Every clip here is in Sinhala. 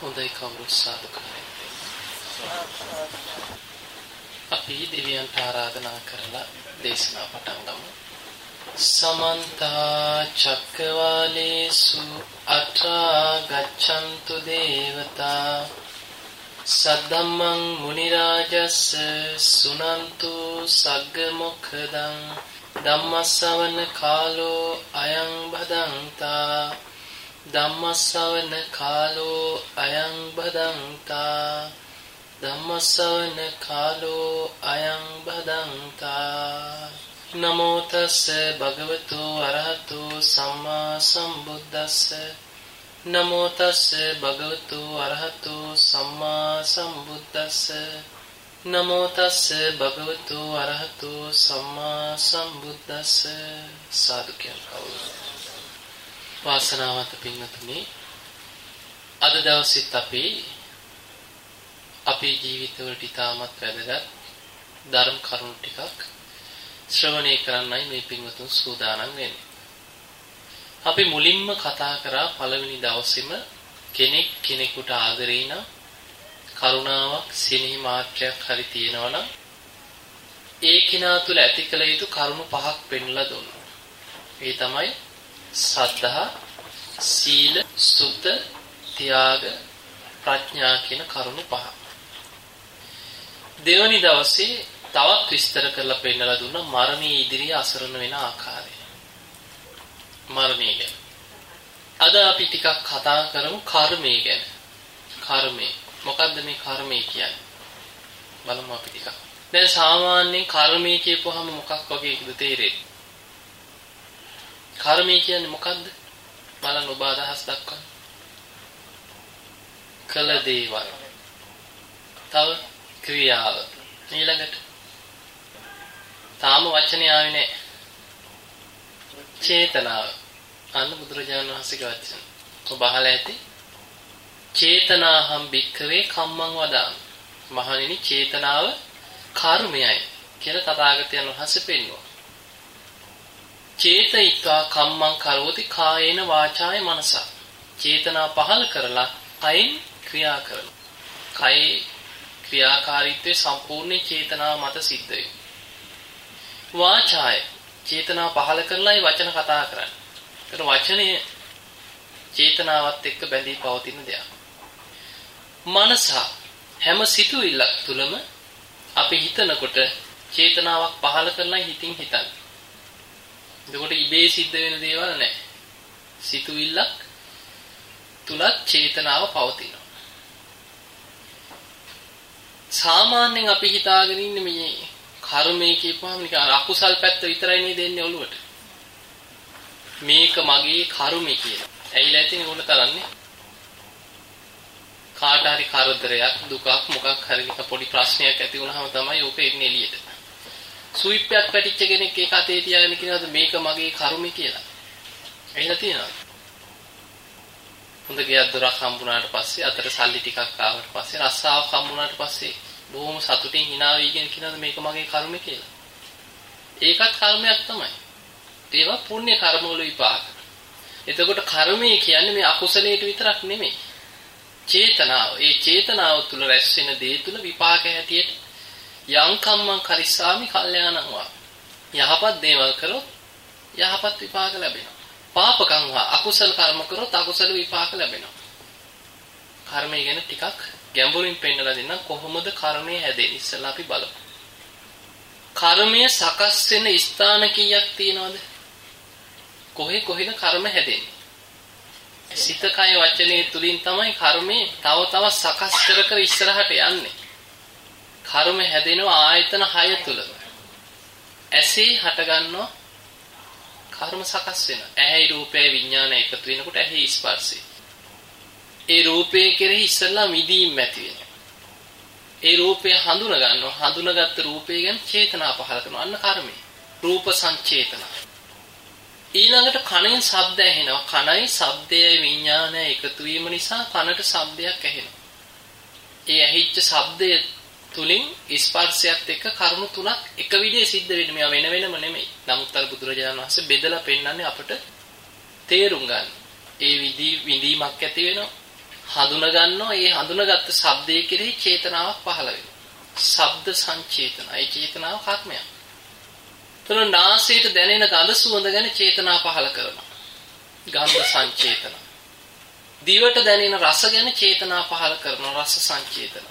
හොඳයි කවුරුත් සාදුකාරයෙන් අපි දෙවියන්ට ආරාධනා කරලා දේශනා පටන් ගමු. සමන්ත චක්කවාලේසු අත්‍රා ගච්ඡන්තු දේවතා සද්දම්මං මුනි රාජස්ස සුනන්තු සග්ග මොක්ඛදං ධම්මස්සවන කාලෝ අයං බදන්තා ධම්මස්සවන කාලෝ අයං බදන්තා ධම්මස්සවන කාලෝ අයං බදන්තා නමෝ තස්ස භගවතු අරහතු සම්මා සම්බුද්දස්ස. නමෝ තස්ස භගවතු අරහතු සම්මා සම්බුද්දස්ස. නමෝ තස්ස භගවතු අරහතු සම්මා සම්බුද්දස්ස. සාදු කියන කවුරු වාසනාවන්ත පින්වතුනි අද දවසෙත් අපි අපේ ජීවිතවලට ඉතාමත් වැදගත් ධර්ම කරුණු ටිකක් ශ්‍රවණය කරන්නයි මේ පින්වතුන් සූදානම් වෙන්නේ. අපි මුලින්ම කතා කරා පළවෙනි දවසේම කෙනෙක් කෙනෙකුට ආදරේ නම් කරුණාවක් සිනහ මාත්‍රයක් හරි තියෙනවා නම් ඒ කෙනා තුළ ඇති කළ යුතු කරුණු පහක් පෙන්ලා දුන්නා. ඒ තමයි සද්ධා, සීල, සුත, ත්‍යාග, ප්‍රඥා කියන කරුණු පහ. දෙවනි දවසේ තවත් විස්තර කරලා පෙන්නලා දුන්නා මරණයේ ඉදිරියේ අසරණ වෙන ආකාරය. මරණය ගැන. අද අපි ටිකක් කතා කරමු කර්මය ගැන. කර්මය. මොකද්ද මේ කර්මය කියන්නේ? බලමු අපි ටිකක්. දැන් සාමාන්‍යයෙන් කර්මය කියපුවාම මොකක් වගේද තේරෙන්නේ? කර්මය කියන්නේ මොකද්ද? බලන්න ඔබ අදහස් දක්වන්න. කළ දේවල්. තව ක්‍රියාව. ඊළඟට තාම වචනේ ආවේ නැහැ. චේතනාව. අන්න බුදුරජාණන් වහන්සේගේ වචන. ඔබ අහලා ඇති. චේතනාහම් භික්ඛවේ කම්මං වදාමි. මහණෙනි චේතනාව කර්මයයි කියලා තථාගතයන් වහන්සේ පෙන්වුවා. චේතයිකා කම්මං කරෝති කායේන වාචාය මනසා. චේතනා පහල කරලා කයින් ක්‍රියා කරනවා. කයේ ක්‍රියාකාරීත්වය සම්පූර්ණ චේතනාව මත සිද්ධ වෙනවා. වාචාය චේතනා පහල කරලායි වචන කතා කරන්නේ. ඒතර වචනේ චේතනාවත් එක්ක බැඳී පවතින දෙයක්. මනස හැම සිතුවිල්ලක් තුළම අපි හිතනකොට චේතනාවක් පහල කරලා හිතින් හිතන්නේ. එතකොට ඉබේ සිද්ධ වෙන දේවල් නැහැ. සිතුවිල්ලක් තුලත් චේතනාව පවතිනවා. සාමාන්‍යයෙන් අපි හිතාගෙන ඉන්නේ මේ කර්මය කියපුවාම නිකන් අකුසල් පැත්ත විතරයි නේද එන්නේ ඔළුවට. මේක මගේ කර්මය කියලා. ඇයිලා ඉතින් ඕන තරන්නේ. කාට හරි කරදරයක් දුකක් මොකක් හරි නිකන් පොඩි ප්‍රශ්නයක් ඇති වුණාම තමයි ඕක එන්නේ එළියට. සුයිප්පයක් පැටිච්ච කෙනෙක් ඒක අතේ තියාගෙන කියනවාද මේක මගේ කර්මය කියලා. ඇහිලා තියෙනවද? හොඳ ගියක් දොරක් හම්බුනාට පස්සේ අතට සල්ලි ටිකක් ආවට පස්සේ රස්සාවක් හම්බුනාට පස්සේ බොහොම සතුටින් hina වීගෙන කියනද මේක මගේ කර්මය කියලා. ඒකත් කර්මයක් තමයි. ඒවා පුණ්‍ය කර්ම වල විපාක. එතකොට කර්මය කියන්නේ මේ අකුසලයට විතරක් නෙමෙයි. චේතනාව. ඒ චේතනාව තුල රැස් වෙන දේ තුල විපාක හැටියට යම් කම්මං කරිස්සාමි කල්යාණං වා. යහපත් දේවල් කරොත් යහපත් විපාක ලැබෙනවා. පාපකම් වා අකුසල කර්ම කරොත් අකුසල විපාක ලැබෙනවා. කර්මය ගැන ටිකක් ගැඹුරින් පෙන්නලා දෙන්න කොහොමද කර්මය හැදෙන්නේ ඉස්සලා අපි බලමු. කර්මය සකස් වෙන ස්ථාන කීයක් තියෙනවද? කොහේ කොහෙද කර්ම හැදෙන්නේ? සිත කය වචනේ තුලින් තමයි කර්මය තව තව සකස් කර කර ඉස්සරහට යන්නේ. කර්ම හැදෙනවා ආයතන 6 තුල. ඇසේ හටගන්නවා කර්ම සකස් වෙනවා. ඇහැයි රූපේ විඥාන එකතු වෙනකොට ඇහි ස්පර්ශය. ඒ රූපය කෙරෙහි ඉස්සල්ලා මිදීම් ඇති වෙනවා. ඒ රූපය හඳුන ගන්නවා. හඳුනගත්ත රූපය ගැන චේතනා පහල කරනවා. අන්න කර්මය. රූප සංචේතන. ඊළඟට කණෙන් ශබ්ද ඇහෙනවා. කණයි ශබ්දයයි විඥානයයි එකතු වීම නිසා කනට ශබ්දයක් ඇහෙනවා. ඒ ඇහිච්ච ශබ්දය තුලින් ස්පර්ශයත් එක්ක කරුණු තුනක් එක විදිහේ සිද්ධ වෙන්නේ. මේවා වෙන වෙනම නෙමෙයි. නමුත් අර බුදුරජාණන් වහන්සේ බෙදලා පෙන්නන්නේ අපට තේරුම් ගන්න. ඒ විදි විඳීමක් ඇති වෙනවා. හඳුන ගන්නවා ඒ හඳුනගත්ත ශබ්දයේ කෙරෙහි චේතනාවක් පහළ වෙනවා. ශබ්ද සංචේතන. ඒ චේතනාව කර්මයක්. තුන නාසයට දැනෙන ගඳ සුවඳ ගැන චේතනා පහළ කරනවා. ගන්ධ සංචේතන. දිවට දැනෙන රස ගැන චේතනා පහළ කරනවා රස සංචේතන.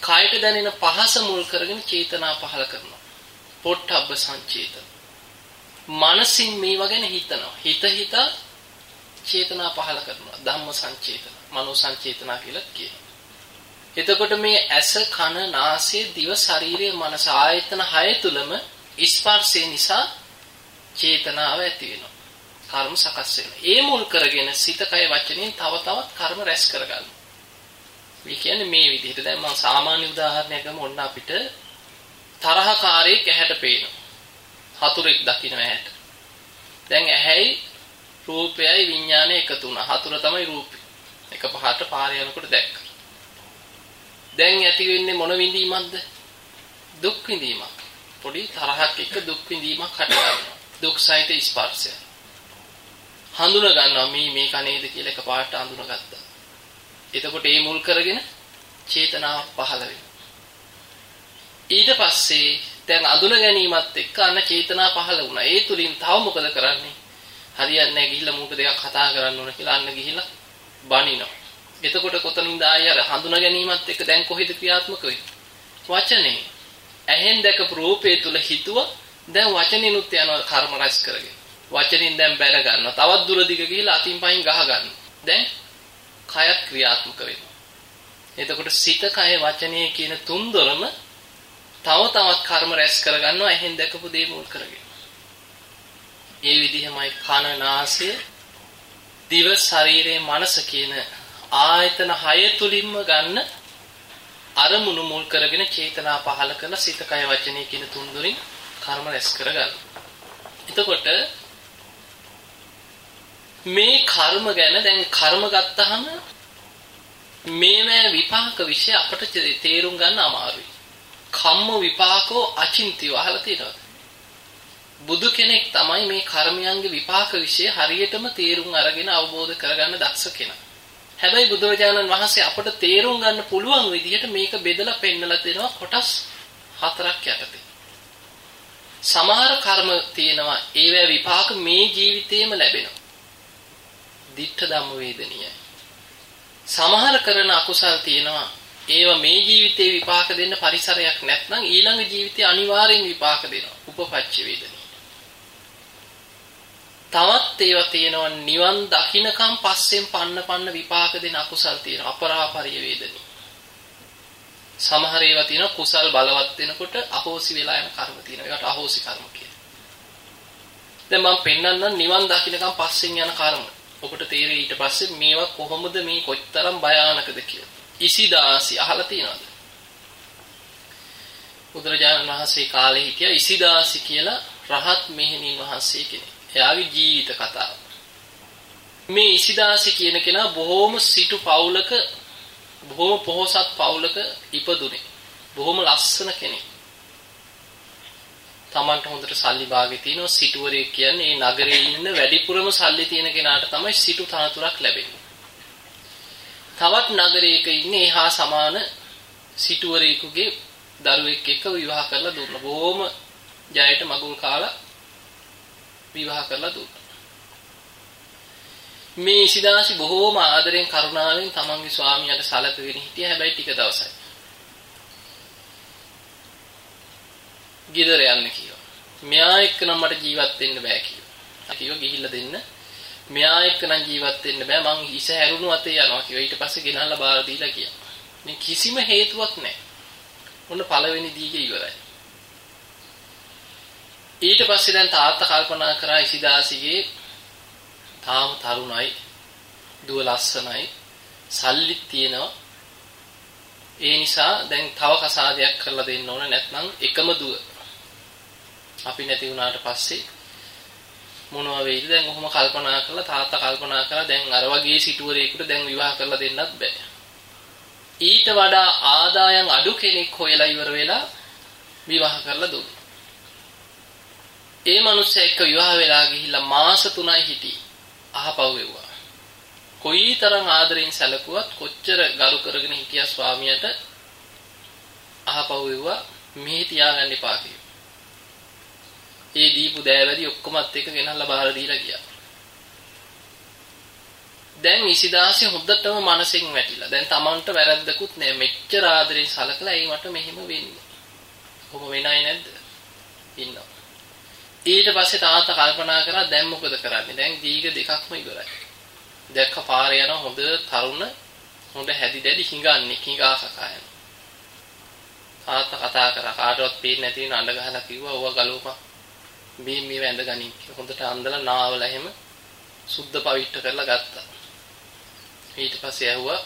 කායට දැනෙන පහස මුල් කරගෙන චේතනා පහළ කරනවා. පොට්ටබ්බ සංචේතන. මනසින් මේවා ගැන හිතනවා. හිත හිත චේතනා පහළ කරනවා. ධම්ම සංචේතන, මනෝ සංචේතනා කියලා කියනවා. එතකොට මේ ඇස, කන, නාසය, දිව, ශරීරය, මනස ආයතන 6 තුලම ස්පර්ශය නිසා චේතනාව ඇති වෙනවා. කර්ම සකස් වෙනවා. ඒ මුල් කරගෙන සිත කය වචනෙන් තව තවත් කර්ම රැස් කරගන්නවා. මේ කියන්නේ මේ විදිහට දැන් මම සාමාන්‍ය උදාහරණයක් ගමු ඔන්න අපිට තරහකාරයෙක් ඇහැට පේනවා. හතුරෙක් දකින්න ඇහැට. දැන් ඇහැයි රූපයයි විඥානය එකතු වුණා. හතුර තමයි රූපේ. එක පහට පාරේ යනකොට දැක්කා. දැන් ඇති වෙන්නේ මොන විඳීමක්ද? දුක් විඳීමක්. පොඩි තරහක් එක්ක දුක් විඳීමක් හට ගන්නවා. දුක් සහිත ස්පර්ශය. හඳුන ගන්නවා මේ මේක නේද කියලා එකපාරට හඳුනගත්තා. එතකොට ඒ මුල් කරගෙන චේතනාවක් පහළ වෙනවා. ඊට පස්සේ දැන් අඳුන ගැනීමත් එක්ක අන්න චේතනා පහළ වුණා. ඒ තුලින් තව මොකද කරන්නේ? හරියන්නේ නැහැ ගිහිල්ලා මූක දෙකක් කතා කරන්න ඕන කියලා අන්න ගිහිල්ලා බනිනවා. එතකොට කොතනින්ද ආයෙ අර හඳුන ගැනීමත් එක්ක දැන් කොහෙද ක්‍රියාත්මක වෙන්නේ? වචනේ. ඇහෙන් දැකපු රූපේ තුල හිතුව දැන් වචනිනුත් යනවා කර්ම රැස් කරගෙන. වචනින් දැන් බැන ගන්නවා. තවත් දුර දිග ගිහිල්ලා අතින් පයින් ගහ ගන්නවා. දැන් කයත් ක්‍රියාත්මක වෙනවා. එතකොට සිත කය වචනය කියන තුන් දොරම තව තවත් කර්ම රැස් කරගන්නවා එහෙන් දැකපු දේ මුල් කරගෙන. ඒ විදිහමයි කන නාසය දිව ශරීරයේ මනස කියන ආයතන 6 තුලින්ම ගන්න අරමුණු මුල් කරගෙන චේතනා පහල කරන සිත කය වචනය කියන තුන් දොරින් කර්ම රැස් කරගන්න. එතකොට මේ කර්ම ගැන දැන් කර්ම ගත්තහම මේවැ විපාක વિશે අපට තේරුම් ගන්න අමාරුයි. කම්ම විපාකෝ අචින්තිය අහලා තියෙනවද? බුදු කෙනෙක් තමයි මේ කර්මයන්ගේ විපාක વિશે හරියටම තේරුම් අරගෙන අවබෝධ කරගන්න දක්ෂ කෙනා. හැබැයි බුදුරජාණන් වහන්සේ අපට තේරුම් ගන්න පුළුවන් විදිහට මේක බෙදලා පෙන්නලා දෙනවා කොටස් හතරක් යටතේ. සමහර කර්ම තියෙනවා ඒවැ විපාක මේ ජීවිතේම ලැබෙනවා. Ditta ධම්ම වේදනීයයි. සමහර කරන අකුසල් තියෙනවා ඒව මේ ජීවිතේ විපාක දෙන්න පරිසරයක් නැත්නම් ඊළඟ ජීවිතේ අනිවාර්යෙන් විපාක දෙනවා. උපපච්ච වේදනීය. තවත් ඒවා තියෙනවා නිවන් දකින්නකම් පස්සෙන් පන්න පන්න විපාක දෙන අකුසල් තියෙනවා. අපරාපරිය වේදනීය. සමහර ඒවා තියෙනවා කුසල් බලවත් වෙනකොට අහෝසි වෙලා යන කර්ම තියෙනවා. ඒකට අහෝසි කර්ම කියනවා. දැන් මම පෙන්වන්නම් නිවන් දකින්නකම් පස්සෙන් යන කර්ම. ඔබට තේරෙයි ඊට පස්සේ මේවා කොහොමද මේ කොච්තරම් භයානකද කියලා. ඉසිදාසි අහලා තියෙනවද? බුදුරජාණන් වහන්සේ කාලේ හිටිය ඉසිදාසි කියලා රහත් මෙහෙණින් වහන්සේ කෙනෙක්. එයාගේ ජීවිත කතාව. මේ ඉසිදාසි කියන කෙනා බොහොම සිටු පවුලක බොහොම පොහොසත් පවුලක ඉපදුනේ. බොහොම ලස්සන කෙනෙක්. Tamanට හොඳට සල්ලි භාගෙ තියෙනවා සිටුවරයෙක් කියන්නේ මේ නගරේ ඉන්න වැඩිපුරම සල්ලි තියෙන කෙනාට තමයි සිටු තනතුරක් ලැබෙන්නේ. තවත් නගරයක ඉන්නේ එහා සමාන සිටුවරයෙකුගේ දරුවෙක් එක්ක විවාහ කරලා දුන්නා. බොහොම ජයට මගුල් කාලා විවාහ කරලා දුන්නා. මේ ඉසිදාසි බොහෝම ආදරෙන් කරුණාවෙන් තමන්ගේ ස්වාමියාට සැලකගෙන හිටියා හැබැයි ටික දවසයි. ගෙදර යන්න කිව්වා. මෙයා එක්ක නම් මට ජීවත් වෙන්න බෑ කිව්වා. කිව්වා ගිහිල්ලා දෙන්න. මෙයා එක්ක නම් ජීවත් වෙන්න බෑ මං හිස හැරුණු අතේ යනවා කිව්වා. ඊට පස්සේ ගෙනල්ලා බාර දීලා ගියා. මේ කිසිම හේතුවක් නැහැ. ඔන්න පළවෙනි දීගේ ඉවරයි. ඊට පස්සේ දැන් තාත්තා කල්පනා කරා ඉසිදාසිගේ තාම තරුණයි දුව ලස්සනයි සල්ලිත් තියෙනවා ඒ නිසා දැන් තව කසාදයක් කරලා දෙන්න ඕන නැත්නම් එකම දුව අපි නැති වුණාට පස්සේ මොනවා වෙයිද? දැන් ඔහොම කල්පනා කරලා තාත්තා කල්පනා කරලා දැන් අර වගේ සිටුවරේකට දැන් විවාහ කරලා දෙන්නත් බෑ. ඊට වඩා ආදායම් අඩු කෙනෙක් හොයලා ඉවර වෙලා විවාහ කරලා දුන්නා. ඒ මනුස්සයා එක්ක විවාහ වෙලා ගිහිල්ලා මාස 3යි හිටියේ අහපව් වෙව්වා කොයිතරම් ආදරෙන් සැලකුවත් කොච්චර ගරු කරගෙන හිටියා ස්වාමියාට අහපව් වෙව්වා මෙහි තියාගන්න එපා කිව්වා. ඒ දීපු දෑවැදි ඔක්කොමත් එක ගෙනල්ලා බාර දීලා ගියා. දැන් ඉසිදාසේ හොද්දටම මනසින් වැටිලා. දැන් Tamanට වැරද්දකුත් නෑ. මෙච්චර ආදරෙන් සලකලා ඒ මට මෙහෙම වෙන්නේ. කොහොම වෙනයි නැද්ද? ඉන්නවා. ඊට පස්සේ තාත්තා කල්පනා කරා දැන් මොකද කරන්නේ? දැන් දීග දෙකක්ම ඉවරයි. දැක්ක පාරේ යන හොඳ තරුණ හොඳ හැදි දැඩි හිඟන්නේ හිඟා කකා යන. තාත්තා කතා කරා කාටවත් පේන්නේ නැති වෙන අඬ ගහලා කිව්වා ඕවා ගලවපන්. මේ මේ වැඳ ගනින් හොඳට අන්දලා නාවලා එහෙම සුද්ධ පවිට්ට කරලා ගත්තා. ඊට පස්සේ ඇහුවා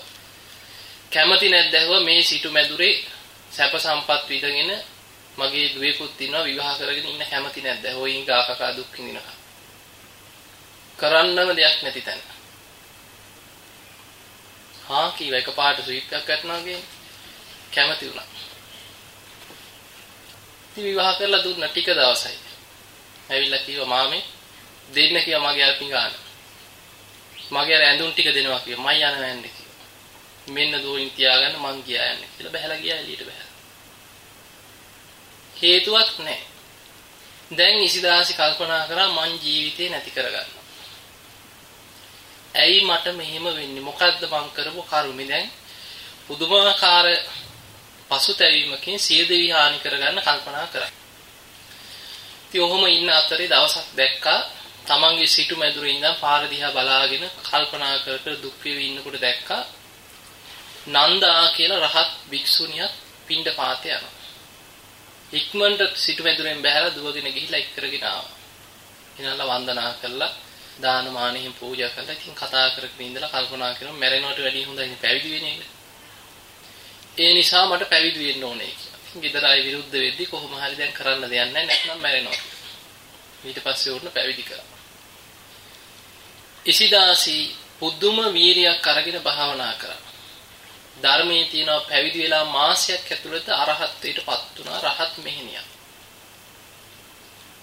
කැමති නැද්ද ඇහුවා මේ සිටු මැදුරේ සැප සම්පත් විඳගෙන මගේ දුවේකුත් ඉන්නවා විවාහ කරගෙන ඉන්න කැමති නැද්ද? හොයින් ගා කකා දුක් විඳිනකම්. කරන්නම දෙයක් නැති තැන. හා කීව එකපාරට ස්විප් එකක් ගන්නවා කියන්නේ කැමති වුණා. ඉතින් විවාහ කරලා දුන්න ටික දවසයි. ඇවිල්ලා කිව්වා මාමේ දෙන්න කිව්වා මගේ අර පිඟාන. මගේ අර ඇඳුම් ටික දෙනවා කිව්වා. මයි යන වැන්නේ කිව්වා. මෙන්න දෝයින් තියාගන්න මං ගියා යන්නේ කියලා බහැලා ගියා එළියට බහැලා. හේතුවක් නැහැ. දැන් ඉසිදාසි කල්පනා කරා මං ජීවිතේ නැති කරගන්න. ඇයි මට මෙහෙම වෙන්නේ? මොකද්ද මං කරපු කර්මෙ දැන්? පුදුමාකාර පසුතැවීමකින් සියදෙවි හානි කරගන්න කල්පනා කරා. ඉතින් ඔහොම ඉන්න අතරේ දවසක් දැක්කා තමන්ගේ සිටු මැදුරේ ඉඳන් පාර දිහා බලාගෙන කල්පනා කර කර දුක් වෙවි ඉන්නකොට දැක්කා නන්දා කියලා රහත් භික්ෂුණියක් පින්ඩ පාතේ යනවා. ඉක්මනට සිටු මැදුරෙන් බැහැලා දුවගෙන ගිහිල්ලා එක් කරගෙන ආවා. ඊනල්ලා වන්දනා කළා දාන මානෙහිම් පූජා කළා. ඉතින් කතා කරගෙන ඉඳලා කල්පනා කරනවා මැරෙනවට වැඩිය හොඳයි පැවිදි වෙන එක. ඒ නිසා මට පැවිදි වෙන්න ඕනේ කියලා. ඉතින් ගෙදර අය විරුද්ධ වෙද්දි කොහොම හරි දැන් කරන්න දෙයක් නැහැ නැත්නම් මැරෙනවා. ඊට පස්සේ උඩන පැවිදි කරා. ඉසිදාසි පුදුම වීරියක් අරගෙන භාවනා කරා. ධර්මයේ තියෙනවා පැවිදි වෙලා මාසයක් ඇතුළත අරහත්ත්වයට පත් වුණා රහත් මෙහෙණියක්.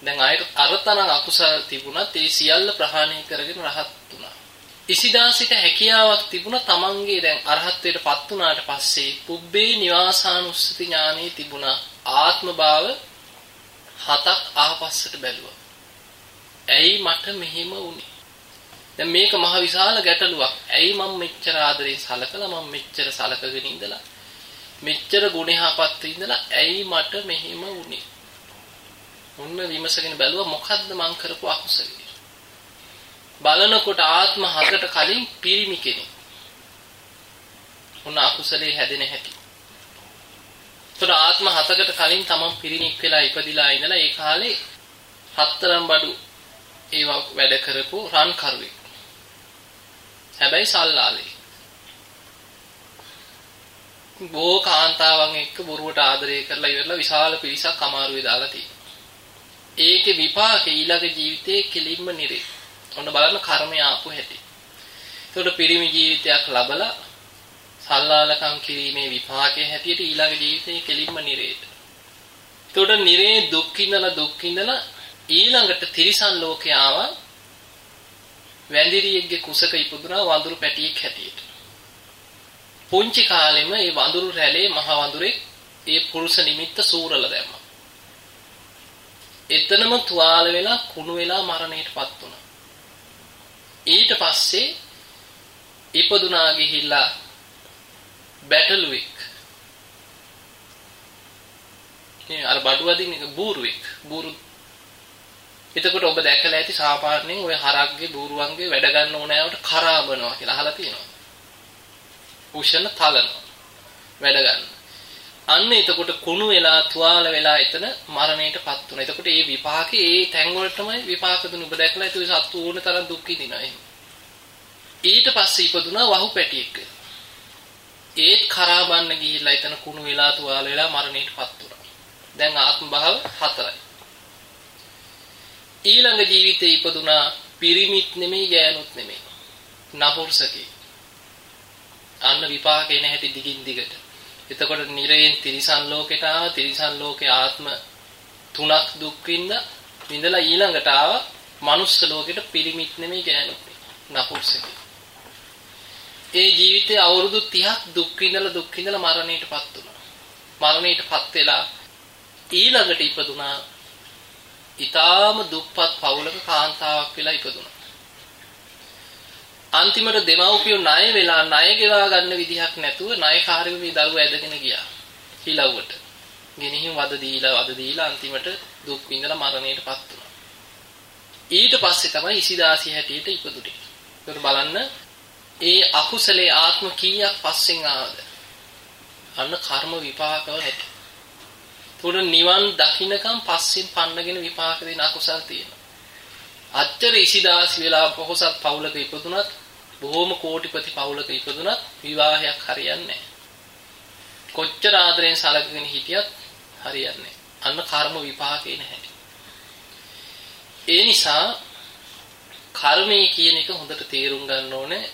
දැන් අය අරතන අකුසල තිබුණත් ඒ සියල්ල ප්‍රහාණය කරගෙන රහත් වුණා. ඉසිදාසිට හැකියාවක් තිබුණා තමන්ගේ දැන් අරහත්ත්වයට පත් වුණාට පස්සේ පුබ්බේ නිවාසානුස්සති ඥානෙ තිබුණා ආත්ම භාව හතක් ආපස්සට බැලුවා. ඇයි මට මෙහෙම වුනේ? දැන් මේක මහ විශාල ගැටලුවක්. ඇයි මම මෙච්චර ආදරෙන් සලකලා මම මෙච්චර සලකගෙන ඉඳලා මෙච්චර ගුණහපත් ඉඳලා ඇයි මට මෙහෙම වුනේ? ඔන්න විමසගෙන බැලුවා මොකද්ද මං කරපු අකුසලේ? බලනකොට ආත්ම හතට කලින් පිරිමි කෙනෙක්. ඔන්න අකුසලේ හැදෙන හැටි. ඒතර ආත්ම හතකට කලින් තමන් පිරිමික් වෙලා ඉපදිලා ඉඳලා ඒ කාලේ හතරම් බඩු ඒවා වැඩ කරපු රන් කරුවෙක්. හැබැයි සල්ලාලේ. බෝ කාන්තාවන් එක්ක බොරුවට ආදරය කරලා ඉවරලා විශාල පිරිසක් අමාරුවේ දාලා තියෙනවා. ඒකේ විපාකේ ඊළඟ ජීවිතේ කෙලින්ම නිරේ. ඔන්න බලන්න කර්මය ආපු හැටි. ඒකට පිරිමි ජීවිතයක් ලබලා සල්ලාලකම් කිරීමේ විපාකයේ හැටියට ඊළඟ ජීවිතේ කෙලින්ම නිරේට. ඒකට නිරේ දුක් විඳලා දුක් විඳලා ඊළඟට තිරිසන් ලෝකේ ආවා වැඳිරියෙක්ගේ කුසක ඉපදුනා වඳුරු පැටියෙක් හැටියට. පුංචි කාලෙම මේ වඳුරු රැළේ මහ වඳුරේ ඒ පුරුෂ නිමිත්ත සූරල දැම්මා. එතනම තුවාල වෙලා කුණු වෙලා මරණයටපත් වුණා. ඊට පස්සේ ඉපදුනා ගිහිල්ලා බැටළුවෙක්. නේ අර බඩුවදින් එක බූරුවෙක්. බූරු එතකොට ඔබ දැකලා ඇති සාමාන්‍යයෙන් ওই හරක්ගේ බූරුවන්ගේ වැඩ ගන්න ඕනෑවට කරාබනවා කියලා අහලා තියෙනවා. උෂණ තලනවා. වැඩ ගන්න. අන්න එතකොට කුණු වෙලා තුවාල වෙලා එතන මරණයටපත් වුණා. එතකොට මේ විපාකේ ඒ තැන් වලටමයි විපාක දුන්න. ඔබ දැකලා ඇති ඔය සත්තු ඕන තරම් දුක් විඳිනවා එහෙම. ඊට පස්සේ ඉපදුනා වහු පැටියෙක්. ඒත් කරාබන්න ගිහිල්ලා එතන කුණු වෙලා තුවාල වෙලා මරණයටපත් වුණා. දැන් ආත්ම භාව හතරයි. ඊළඟ ජීවිතේ ඉපදුනා පිරිමිත් නෙමෙයි ගෑනුත් නෙමෙයි. නපුරුසකේ. අන්න විපාකේ නැහැටි දිගින් දිගට. එතකොට නිරයෙන් තිරිසන් ලෝකෙට ආවා තිරිසන් ලෝකේ ආත්ම තුනක් දුක් විඳ විඳලා ඊළඟට ආවා මනුස්ස ලෝකෙට පිරිමිත් නෙමෙයි ගෑනුත් නෙමෙයි. නපුරුසකේ. ඒ ජීවිතේ අවුරුදු 30ක් දුක් විඳලා දුක් විඳලා මරණයටපත් වුණා. මරණයටපත් වෙලා ඊළඟට ඉපදුනා. ඊටාම දුප්පත් පවුලක කාන්තාවක් වෙලා ඉපදුනා. අන්තිමට දෙමව්පියෝ ණය වෙලා ණය ගෙවා ගන්න විදිහක් නැතුව ණයකාරයෝ මේ දරුවා ඇදගෙන ගියා. හිලව්වට. ගෙනිහින් වද දීලා වද දීලා අන්තිමට දුක් විඳලා මරණයටපත් වුණා. ඊට පස්සේ තමයි ඉසිදාසි හැටියට ඉපදුනේ. ඒකට බලන්න ඒ අකුසලේ ආත්ම කීයක් පස්සෙන් ආවද? අන්න කර්ම විපාකවල හැටි. තුන නිවන් දකින්නකම් පස්සෙන් පන්නගෙන විපාක දෙන අකුසල් තියෙනවා. අච්චර ඉසිදාසි වෙලා පොහොසත් පවුලක ඉපදුනත් බොහොම කෝටිපති පවුලක ඉපදුනත් විවාහයක් හරියන්නේ කොච්චර ආදරෙන් සලකගෙන හිටියත් හරියන්නේ අන්න කර්ම විපාකේ නැහැ. ඒ නිසා කර්මය කියන එක හොඳට තේරුම් ගන්න ඕනේ.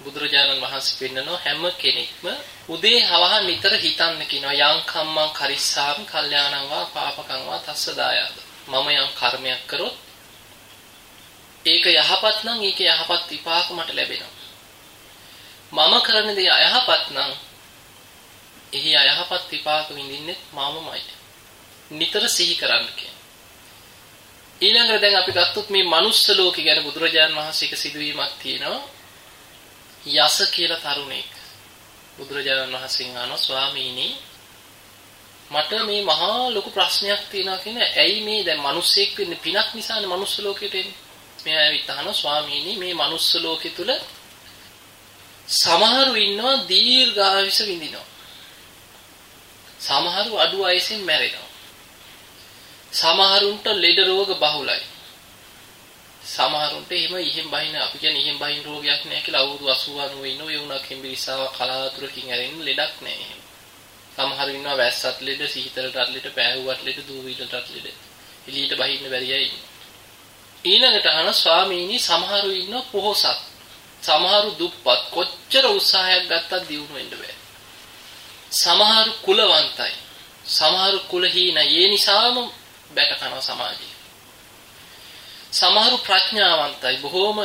බුදුරජාණන් වහන්සේ පෙන්නනවා හැම කෙනෙක්ම උදේ හවහ නිතර හිතන්න කියනවා යං කම්මං කරිස්සාමි කල්යාණං වා පාපකං වා තස්ස දායාද. මම යම් කර්මයක් කරොත් ඒක යහපත් නම් ඒක යහපත් විපාක මට ලැබෙනවා. මම කරන දේ අයහපත් නම් එහි අයහපත් විපාක විඳින්නේ මමමයි. නිතර සිහි කරන්න කියන. ඊළඟට දැන් අපි ගත්තොත් මේ manuss ලෝකේ ගැන බුදුරජාන් වහන්සේක සිදුවීමක් තියෙනවා. යස කියලා තරුණෙක්. බුදුරජාණන් වහන්සේගෙන් අහනවා ස්වාමීනි මට මේ මහා ලොකු ප්‍රශ්නයක් තියෙනවා කියන ඇයි මේ දැන් මිනිස්සෙක් වෙන්නේ පිනක් නිසානේ manuss ලෝකෙට එන්නේ. මෙයා ඇවිත් අහනවා ස්වාමීනි මේ manuss ලෝකෙ තුල සමහරු ඉන්නවා දීර්ඝායුෂ විඳිනවා. සමහරු අඩු වයසෙන් මැරෙනවා. සමහරුන්ට ලෙඩ රෝග බහුලයි. සමහරුන්ට එහෙම ඉහෙන් බහින අපි කියන්නේ ඉහෙන් බහින රෝගයක් නැහැ කියලා අවුරුදු 80 90 ඉන්නෝ ඒ උනා කෙම්බිරිසාව කලාතුරකින් ඇරෙන්න ලෙඩක් නැහැ එහෙම. සමහරු ඉන්නවා වැස්සත් ලෙඩ සීතලටත් ලෙඩ පෑහුවත් ලෙඩ දූවිලටත් ලෙඩ. එළියට බහින්න බැරි අය ඉන්නවා. ඊළඟට අහන ස්වාමීනි සමහරු ඉන්නවා පොහොසත්. සමහරු දුප්පත් කොච්චර උත්සාහයක් ගත්තත් දියුණු වෙන්න බෑ. සමහරු කුලවන්තයි. සමහරු කුලහීනයි. ඒ නිසාම බැට කරනවා සමාජයේ. සමහරු ප්‍රඥාවන්තයි. බොහෝම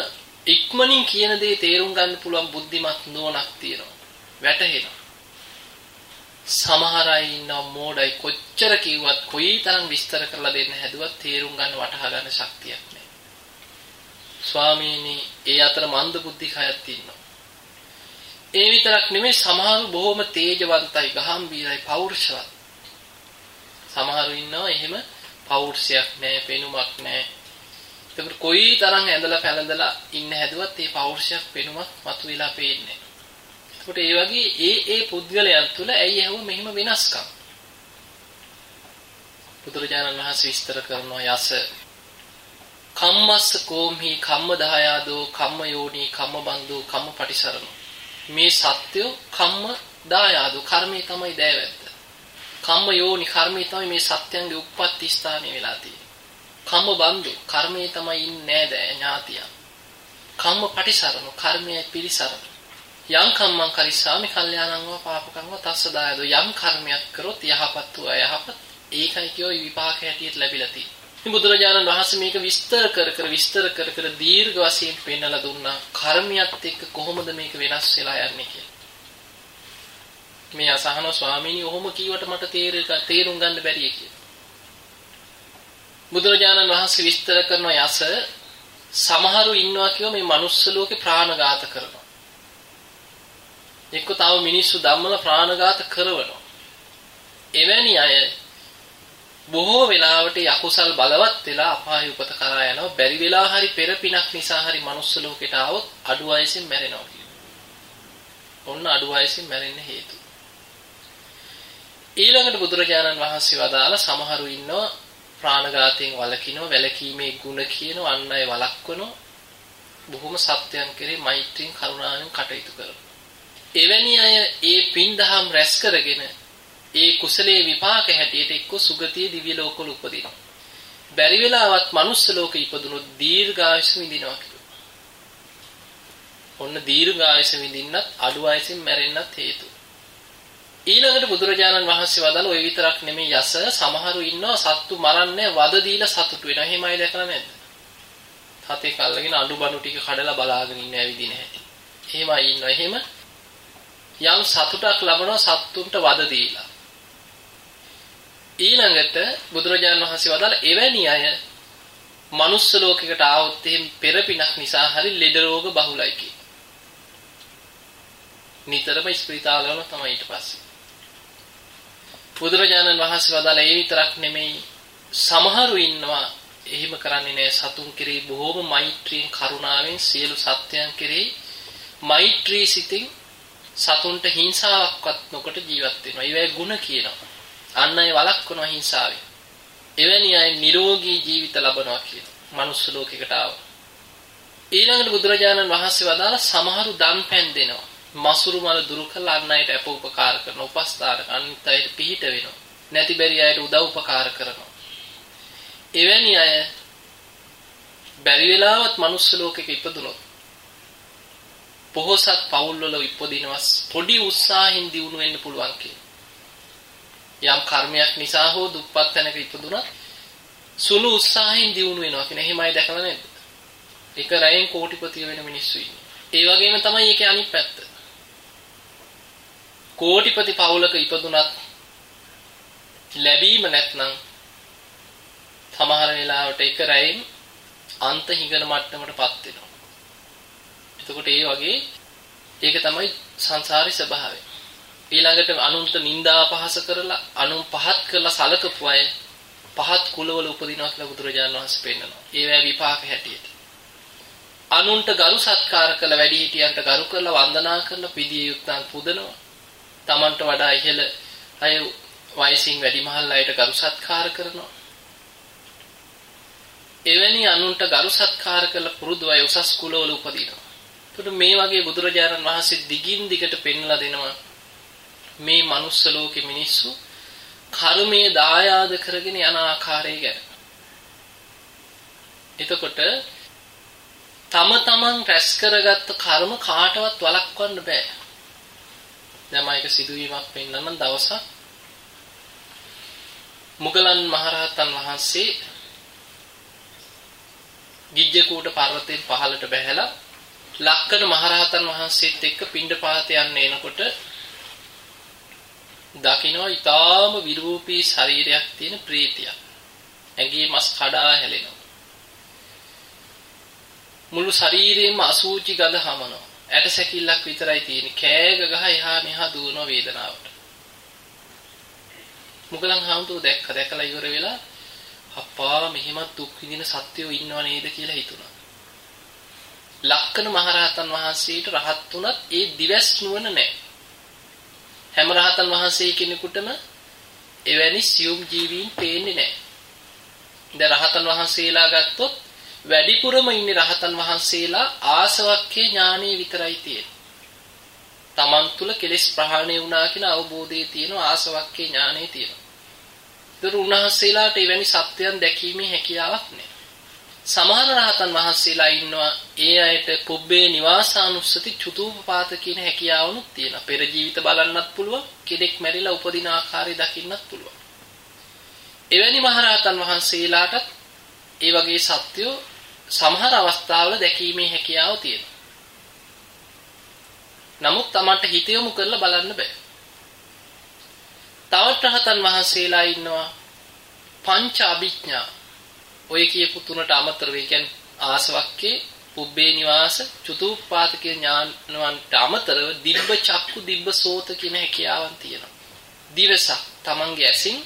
ඉක්මනින් කියන දේ තේරුම් ගන්න පුළුවන් බුද්ධිමත් නුවණක් තියෙනවා. වැටහෙනවා. සමහර අය ඉන්නවා මෝඩයි කොච්චර කිව්වත් කොයි තරම් විස්තර කරලා දෙන්න හැදුවත් තේරුම් ගන්න වටහා ගන්න ශක්තියක් නැහැ. ස්වාමීනි ඒ අතර මන්ද බුද්ධික අයත් ඉන්නවා. ඒ විතරක් නෙමෙයි සමහරු බොහොම තේජවන්තයි, ගහම්බීරයි, පෞරුෂවත්. සමහරු ඉන්නවා එහෙම පෞරුෂයක් නැහැ, පෙනුමක් නැහැ. ඒකට කොයි තරම් ඇඳලා පැලඳලා ඉන්න හැදුවත් ඒ පෞරුෂයක් පෙනුමක් මතුවලා පේන්නේ එතකොට ඒ වගේ ඒ ඒ පුද්ගලයන් තුළ ඇයි ඇහුව මෙහෙම වෙනස්කම් බුදුරජාණන් වහන්සේ විස්තර කරනවා යස කම්මස්ස කෝම්හි කම්ම දහයාදෝ කම්ම යෝනි කම්ම බන්දු කම්ම පටිසරණ මේ සත්‍යෝ කම්ම දායාදෝ කර්මය තමයි දෑවැද්ද කම්ම යෝනි කර්මය තමයි මේ සත්‍යයන්ගේ උප්පත්ති ස්ථානය වෙලා තියෙන්නේ කම්ම බන්දු කර්මයේ තමයි ඉන්නේ නෑද ඥාතිය. කම්ම පටිසරණු කර්මයේ පිළිසරණ. යම් කම්මං කරිස්සාමි කල්යාණං වා පාපකං වා තස්ස දායද යම් කර්මයක් කරොත් යහපත් වූ අයහපත් ඒකයි කියෝයි විපාක හැටියට ලැබිලා තියෙන්නේ. බුදුරජාණන් වහන්සේ මේක විස්තර කර කර විස්තර කර කර දීර්ඝ වශයෙන් පෙන්නලා දුන්නා කර්මියත් එක්ක කොහොමද මේක වෙනස් වෙලා යන්නේ කියලා. මේ අසහන ස්වාමීනි ඔහොම කීවට මට තේරුම් ගන්න බැරිය කියලා. බුදුරජාණන් වහන්සේ විස්තර කරන යස සමහරු ඉන්නවා කියව මේ manuss ලෝකේ ප්‍රාණඝාත කරනවා. එක්ක තව මිනිස්සු ධම්මල ප්‍රාණඝාත කරනවා. එවැනි අය බොහෝ වෙලාවට යකුසල් බලවත් වෙලා අපාය උපත කරා යනවා. බැරි වෙලා හරි පෙර පිනක් නිසා හරි manuss ලෝකෙට ආවොත් අඩු වයසින් මැරෙනවා කියනවා. ඔන්න අඩු වයසින් මැරෙන්න හේතු. ඊළඟට බුදුරජාණන් වහන්සේ වදාළ සමහරු ඉන්නවා ප්‍රාණඝාතයෙන් වළකිනවා වැළකීමේ ගුණ කියනවා අන් අය වළක්වනවා බොහොම සත්‍යයන් කෙරේ මෛත්‍රියෙන් කරුණාවෙන් කටයුතු කරනවා එවැනි අය ඒ පින් දහම් රැස් කරගෙන ඒ කුසලයේ විපාක හැටියට එක්ක සුගතිය දිව්‍ය ලෝකවල උපදිනවා බැරි වෙලාවත් මනුස්ස ලෝකෙ ඉපදුනොත් දීර්ඝායුෂ විඳිනවා කියලා. ඔන්න දීර්ඝායුෂ විඳින්නත් අඩු වයසින් මැරෙන්නත් හේතුව. ඊළඟට බුදුරජාණන් වහන්සේ වදාළ ඔය විතරක් නෙමෙයි යස සමහරු ඉන්නවා සත්තු මරන්නේ වද දීලා සතුටු වෙනවා. එහෙමයි දැකලා නැද්ද? හතේ කල්ලාගෙන අඬු බණු ටික කඩලා බලාගෙන ඉන්න ඇවිදින හැටි. එහෙමයි ඉන්නවා. එහෙම යම් සතුටක් ලබනවා සත්තුන්ට වද දීලා. ඊළඟට බුදුරජාණන් වහන්සේ වදාළ එවැනි අය මනුස්ස ලෝකයකට ආවොත් එහෙම පෙරපිනක් නිසා හරි ලෙඩ රෝග බහුලයි කිය. නිතරම ස්පිරිතාලවල තමයි ඊට පස්සේ. බුදුරජාණන් වහන්සේ වදාළ ඒ විතරක් නෙමෙයි සමහරු ඉන්නවා එහෙම කරන්නේ නැහැ සතුන් කෙරෙහි බොහෝම මෛත්‍රියෙන් කරුණාවෙන් සියලු සත්‍යයන් කෙරෙහි මෛත්‍රී සිතින් සතුන්ට හිංසාවක්වත් නොකොට ජීවත් වෙනවා. ඒවැයි ಗುಣ කියනවා. අන්න අය වළක්වනවා හිංසාවෙන්. එවැනි අය නිරෝගී ජීවිත ලබනවා කියන මනුස්ස ලෝකයකට ආවා. ඊළඟට බුදුරජාණන් වහන්සේ වදාළ සමහරු දන් පැන් දෙනවා. මසුරු මල දුරු කළ අන් අයට අප උපකාර කරන උපස්ථාන අනිත් අයට පිහිට වෙනවා. නැති බැරි අයට උදව් උපකාර කරනවා. එවැනි අය බැරි වෙලාවත් මනුස්ස ලෝකෙක ඉපදුනොත් පොහොසත් පවුල් වල ඉපදිනවස් පොඩි උත්සාහින් දිනු වෙන්න පුළුවන් යම් කර්මයක් නිසා හෝ දුප්පත් තැනක ඉපදුනත් සුළු උත්සාහයෙන් දිනු වෙනවා කියන එහෙමයි දැකලා නේද? එක රැයෙන් කෝටිපතිය වෙන මිනිස්සු ඉන්නේ. ඒ වගේම තමයි ඒකේ අනිත් පැත්ත. කෝටිපති පවුලක ඉපදුනත් ලැබීම නැත්නම් සමහර වෙලාවට එක රැයෙන් අන්ත හිඟන මට්ටමටපත් වෙනවා. එතකොට ඒ වගේ ඒක තමයි සංසාරේ ස්වභාවය. ඊළඟට අනුන්ට නිନ୍ଦා අපහාස කරලා අනුන් පහත් කරලා සලකපු අය පහත් කුලවල උපදිනවා කියලා බුදුරජාණන් වහන්සේ පෙන්නනවා. ඒවැ විපාක හැටියට. අනුන්ට ගරු සත්කාර කළ වැඩිහිටියන්ට ගරු කරලා වන්දනා කරලා පිළිය යුක්තන් පුදනවා. Tamanට වඩා ඉහළ අය වයසින් වැඩිමහල් අයට ගරු සත්කාර කරනවා. එවැනි අනුන්ට ගරු සත්කාර කළ පුරුදු අය උසස් කුලවල උපදිනවා. එතකොට මේ වගේ බුදුරජාණන් වහන්සේ දිගින් දිගට පෙන්ලා දෙනවා මේ manuss ලෝකෙ මිනිස්සු කර්මයේ දායාද කරගෙන යන ආකාරය ගැන. එතකොට තම තමන් රැස් කරගත්ත කර්ම කාටවත් වළක්වන්න බෑ. දැන් මයික සිදුවීමක් පෙන්නන්න දවසක් මුගලන් මහරහතන් වහන්සේ ගිජ්ජකූට පර්වතයෙන් පහළට බැහැලා ලක්කන මහරහතන් වහන්සේත් එක්ක පිණ්ඩපාත යන්න එනකොට දකින්න ඊටාම විරූපී ශරීරයක් තියෙන ප්‍රීතියක්. ඇඟේ මස් කඩා හැලෙනවා. මුළු ශරීරෙම අසූචි ගඳ හමනවා. ඇට සැකිල්ලක් විතරයි තියෙන්නේ. කෑග ගහ එහා මෙහා දුවන වේදනාවට. මුගලන් හාමුදුරුවෝ දැක්ක දැකලා ඉවර වෙලා අප්පා මෙහෙමත් දුක් විඳින සත්වයෝ ඉන්නව නේද කියලා හිතුණා. ලක්කන මහරහතන් වහන්සේට රහත් වුණත් ඒ දිවස් නුවණ නැහැ. හැම රහතන් වහන්සේ කෙනෙකුටම එවැනි සියුම් ජීවීන් පේන්නේ නැහැ. දැන් රහතන් වහන්සේලා ගත්තොත් වැඩිපුරම ඉන්නේ රහතන් වහන්සේලා ආසවක්කේ ඥානෙ විතරයි තියෙන්නේ. තමන් තුල කෙලෙස් ප්‍රහාණය වුණා කියන අවබෝධයේ තියෙන ආසවක්කේ ඥානෙ තියෙනවා. ඒතර උන්වහන්සේලාට එවැනි සත්‍යයන් දැකීමේ හැකියාවක් නැහැ. සමහර රහතන් වහන්සේලා ඉන්නවා ඒ අයට පුබ්බේ නිවාසානුස්සති චුතූපපාත කියන හැකියාවනුත් තියෙනවා. පෙර ජීවිත බලන්නත් පුළුවන්. කෙනෙක් මැරිලා උපදින ආකාරය දකින්නත් පුළුවන්. එවැනි මහරහතන් වහන්සේලාටත් ඒ වගේ සත්‍යෝ සමහර අවස්ථාවල දැකීමේ හැකියාව තියෙනවා. නමුත් Tamanට හිත යොමු කරලා බලන්න බෑ. තවත් රහතන් වහන්සේලා ඉන්නවා පංච අභිඥා. ඔය කියපු තුනට අමතරව ඒ කියන්නේ ආසවක්කේ පුබ්බේ නිවාස චතුප්පාතකේ ඥානවන්ට අමතරව දිබ්බ චක්කු දිබ්බ සෝත කියන හැකියාවන් තියෙනවා. දිවසක් Tamange ඇසින්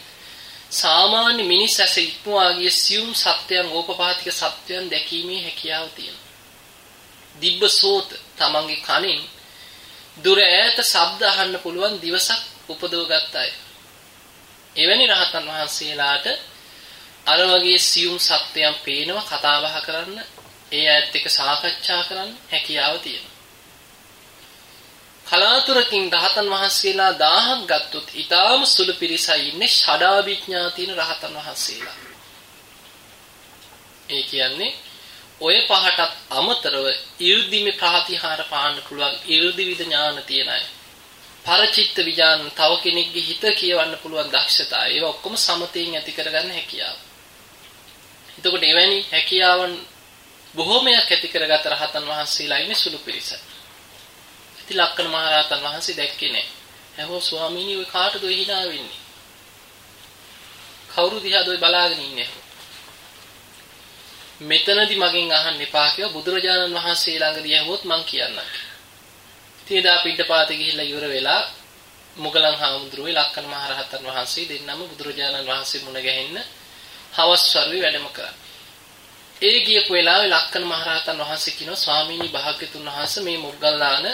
සාමාන්‍ය මිනිස් ඇස ඉක්මවා ගිය සියුම් සත්‍යයන් ඕපපාතික සත්‍යයන් දැකීමේ හැකියාව තියෙනවා. දිබ්බ සෝත Tamange කනින් දුර ඈත ශබ්ද අහන්න පුළුවන් දිවසක් උපදව ගත්ත අය. එවැනි රහතන් වහන්සේලාට අර වගේ සියුම් සත්‍යයන් පේනවා කතා බහ කරන්න ඒ අයත් එක්ක සාකච්ඡා කරන්න හැකියාව තියෙනවා. කලාතුරකින් රහතන් වහන්සේලා 1000ක් ගත්තොත් ඊටාම සුළු පිරිසයි ඉන්නේ ෂඩාභිඥා තියෙන රහතන් වහන්සේලා. ඒ කියන්නේ ඔය පහටත් අමතරව 이르දිමේ ප්‍රාතිහාර පාන්න පුළුවන් 이르දිවිද ඥාන තියෙන අය. පරචිත්ත විඥාන තව කෙනෙක්ගේ හිත කියවන්න පුළුවන් දක්ෂතා. ඒවා ඔක්කොම සමතෙන් ඇති කරගන්න හැකියාව. එතකොට එවැනි හැකියාවන් බොහෝමයක් ඇති කරගත් රහතන් වහන්සේලා ඉන්නේ සුළු පිරිසක්. ඉති ලක්කන මහරහතන් වහන්සේ දැක්කේ නැහැ. හැමෝ ස්වාමීනි ඔය කාටද ඔය hina වෙන්නේ? කවුරු දිහාද ඔය බලාගෙන ඉන්නේ? මෙතනදි මගෙන් අහන්න එපා කියලා බුදුරජාණන් වහන්සේ ළඟදී ඇහුවොත් මං කියන්නම්. ඉතින් එදා පිටපාතේ ගිහිල්ලා ඉවර වෙලා මුගලන් හාමුදුරුවෝ ලක්කන මහරහතන් වහන්සේ දෙන්නම බුදුරජාණන් වහන්සේ මුණ ගැහෙන්න හවස් වරුවේ වැඩම කරා. ඒ ගියපු වෙලාවේ ලක්කන මහරහතන් වහන්සේ කියනවා ස්වාමීනි භාග්‍යතුන් වහන්සේ මේ මොග්ගල්ලාන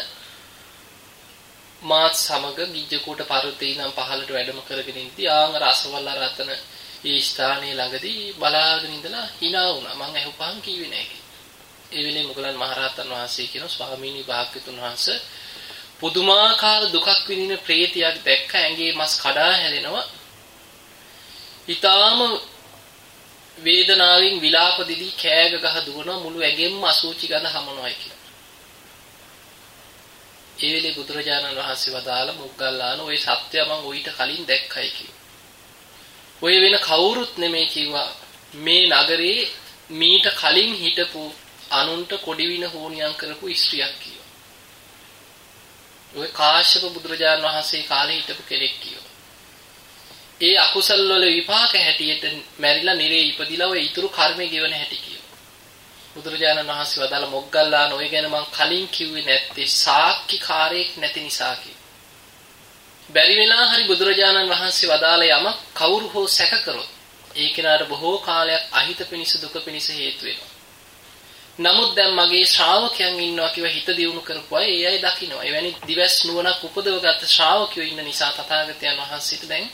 මාත් සමග ගිජ්ජකූට පර්වතේ ඉඳන් පහළට වැඩම කරගෙන ඉඳි ආන් රසවල්ල රතන ඒ ස්ථානයේ ළඟදී බලාගෙන ඉඳලා hina වුණා. මං අහුපහන් කිව්වේ නෑ කිව්වා. ඒ වෙලේ මුගලන් මහරහතන් වහන්සේ කියන ස්වාමීනි භාග්‍යතුන් වහන්සේ පුදුමාකාර දුකක් විඳින ප්‍රේතියක් දැක්ක ඇඟේ මස් කඩා හැලෙනවා. ඊටාම වේදනාවෙන් විලාප දිදී කෑග ගහ දුවන මුළු ඇඟෙන්ම අසූචි ගඳ හමනවායි කියලා. ඒ වෙලේ බුදුරජාණන් වහන්සේ වදාළ මොග්ගල්ලාන ওই සත්‍ය මම ඌට කලින් දැක්කයි කිව්වා. ඔය වෙන කවුරුත් නෙමෙයි කිව්වා. මේ නගරේ මීට කලින් හිටපු අනුන්ට කොඩිවින හෝනියම් කරපු ස්ත්‍රියක් කිව්වා. ඔය කාශ්‍යප බුදුරජාණන් වහන්සේ කාලේ හිටපු කෙනෙක් කිව්වා. ඒ අකුසල් වල විපාක හැටියට මැරිලා නිරේ ඉපදිලා ඔය ඊතුරු කර්මේ ගෙවන හැටි කිව්වා. බුදුරජාණන් වහන්සේ වදාළ මොග්ගල්ලාන ඔය ගැන මං කලින් කිව්වේ නැත්තේ සාක්ෂි කාරයක් නැති නිසා කිව්වා. බැරි වෙලා හරි බුදුරජාණන් වහන්සේ වදාළ යමක් කවුරු හෝ සැක කරොත් ඒ කෙනාට බොහෝ කාලයක් අහිත පිනිස දුක පිනිස හේතු වෙනවා. නමුත් දැන් මගේ ශ්‍රාවකයන් ඉන්නවා කිව හිත දියුණු කරපු අය ඒ අය දකින්නවා. එවැනි දිවස් නුවණක් උපදවගත් ශ්‍රාවකයෝ ඉන්න නිසා තථාගතයන් වහන්සේට දැන්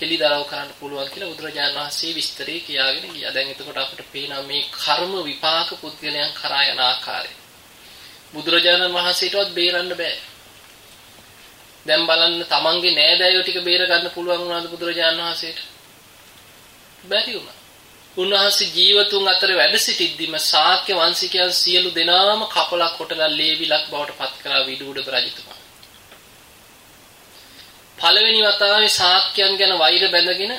හෙලිදරව් කරන්න පුළුවන් කියලා බුදුරජාණන් වහන්සේ විස්තරේ කියාගෙන ගියා. දැන් එතකොට අපිට පේනවා මේ කර්ම විපාක පුද්ගලයන් කරා යන ආකාරය. බුදුරජාණන් වහන්සේටවත් බේරන්න බෑ. දැන් බලන්න තමන්ගේ නෑදෑයෝ ටික බේර ගන්න පුළුවන් වුණාද බුදුරජාණන් වහන්සේට? බැරි වුණා. උන්වහන්සේ ජීවතුන් අතර වැඩ සිටිද්දිම ශාක්‍ය වංශිකයන් සියලු දෙනාම කපලා කොටලා ලේවිලක් බවට පත් කරා විදුඩ රජතුමා. පළවෙනි වතාවේ ශාක්‍යයන් ගැන වෛර බැඳගෙන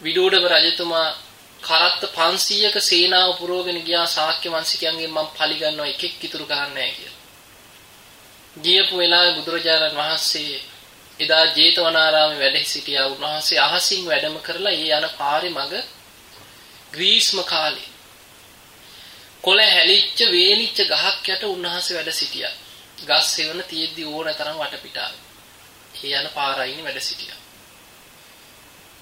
විදුඩ රජතුමා කරත්ත 500ක සේනාව පුරවගෙන ගියා ශාක්‍ය වංශිකයන්ගෙන් මම පලි ගන්නවා එකෙක් ඉතුරු කරන්නේ නැහැ කියලා. ගියපු වෙලාවේ බුදුරජාණන් වහන්සේ එදා ජේතවනාරාමේ වැඩ සිටියා උන්වහන්සේ අහසින් වැඩම කරලා ඒ යන පාරේ මග ග්‍රීස්ම කාලේ කොළ හැලිච්ච වේලිච්ච ගහක් යට උන්වහන්සේ වැඩ සිටියා. ගස් සෙවන තියෙද්දි ඕන තරම් වටපිටාව. ඒ යන පාරයිනේ වැඩ සිටියා.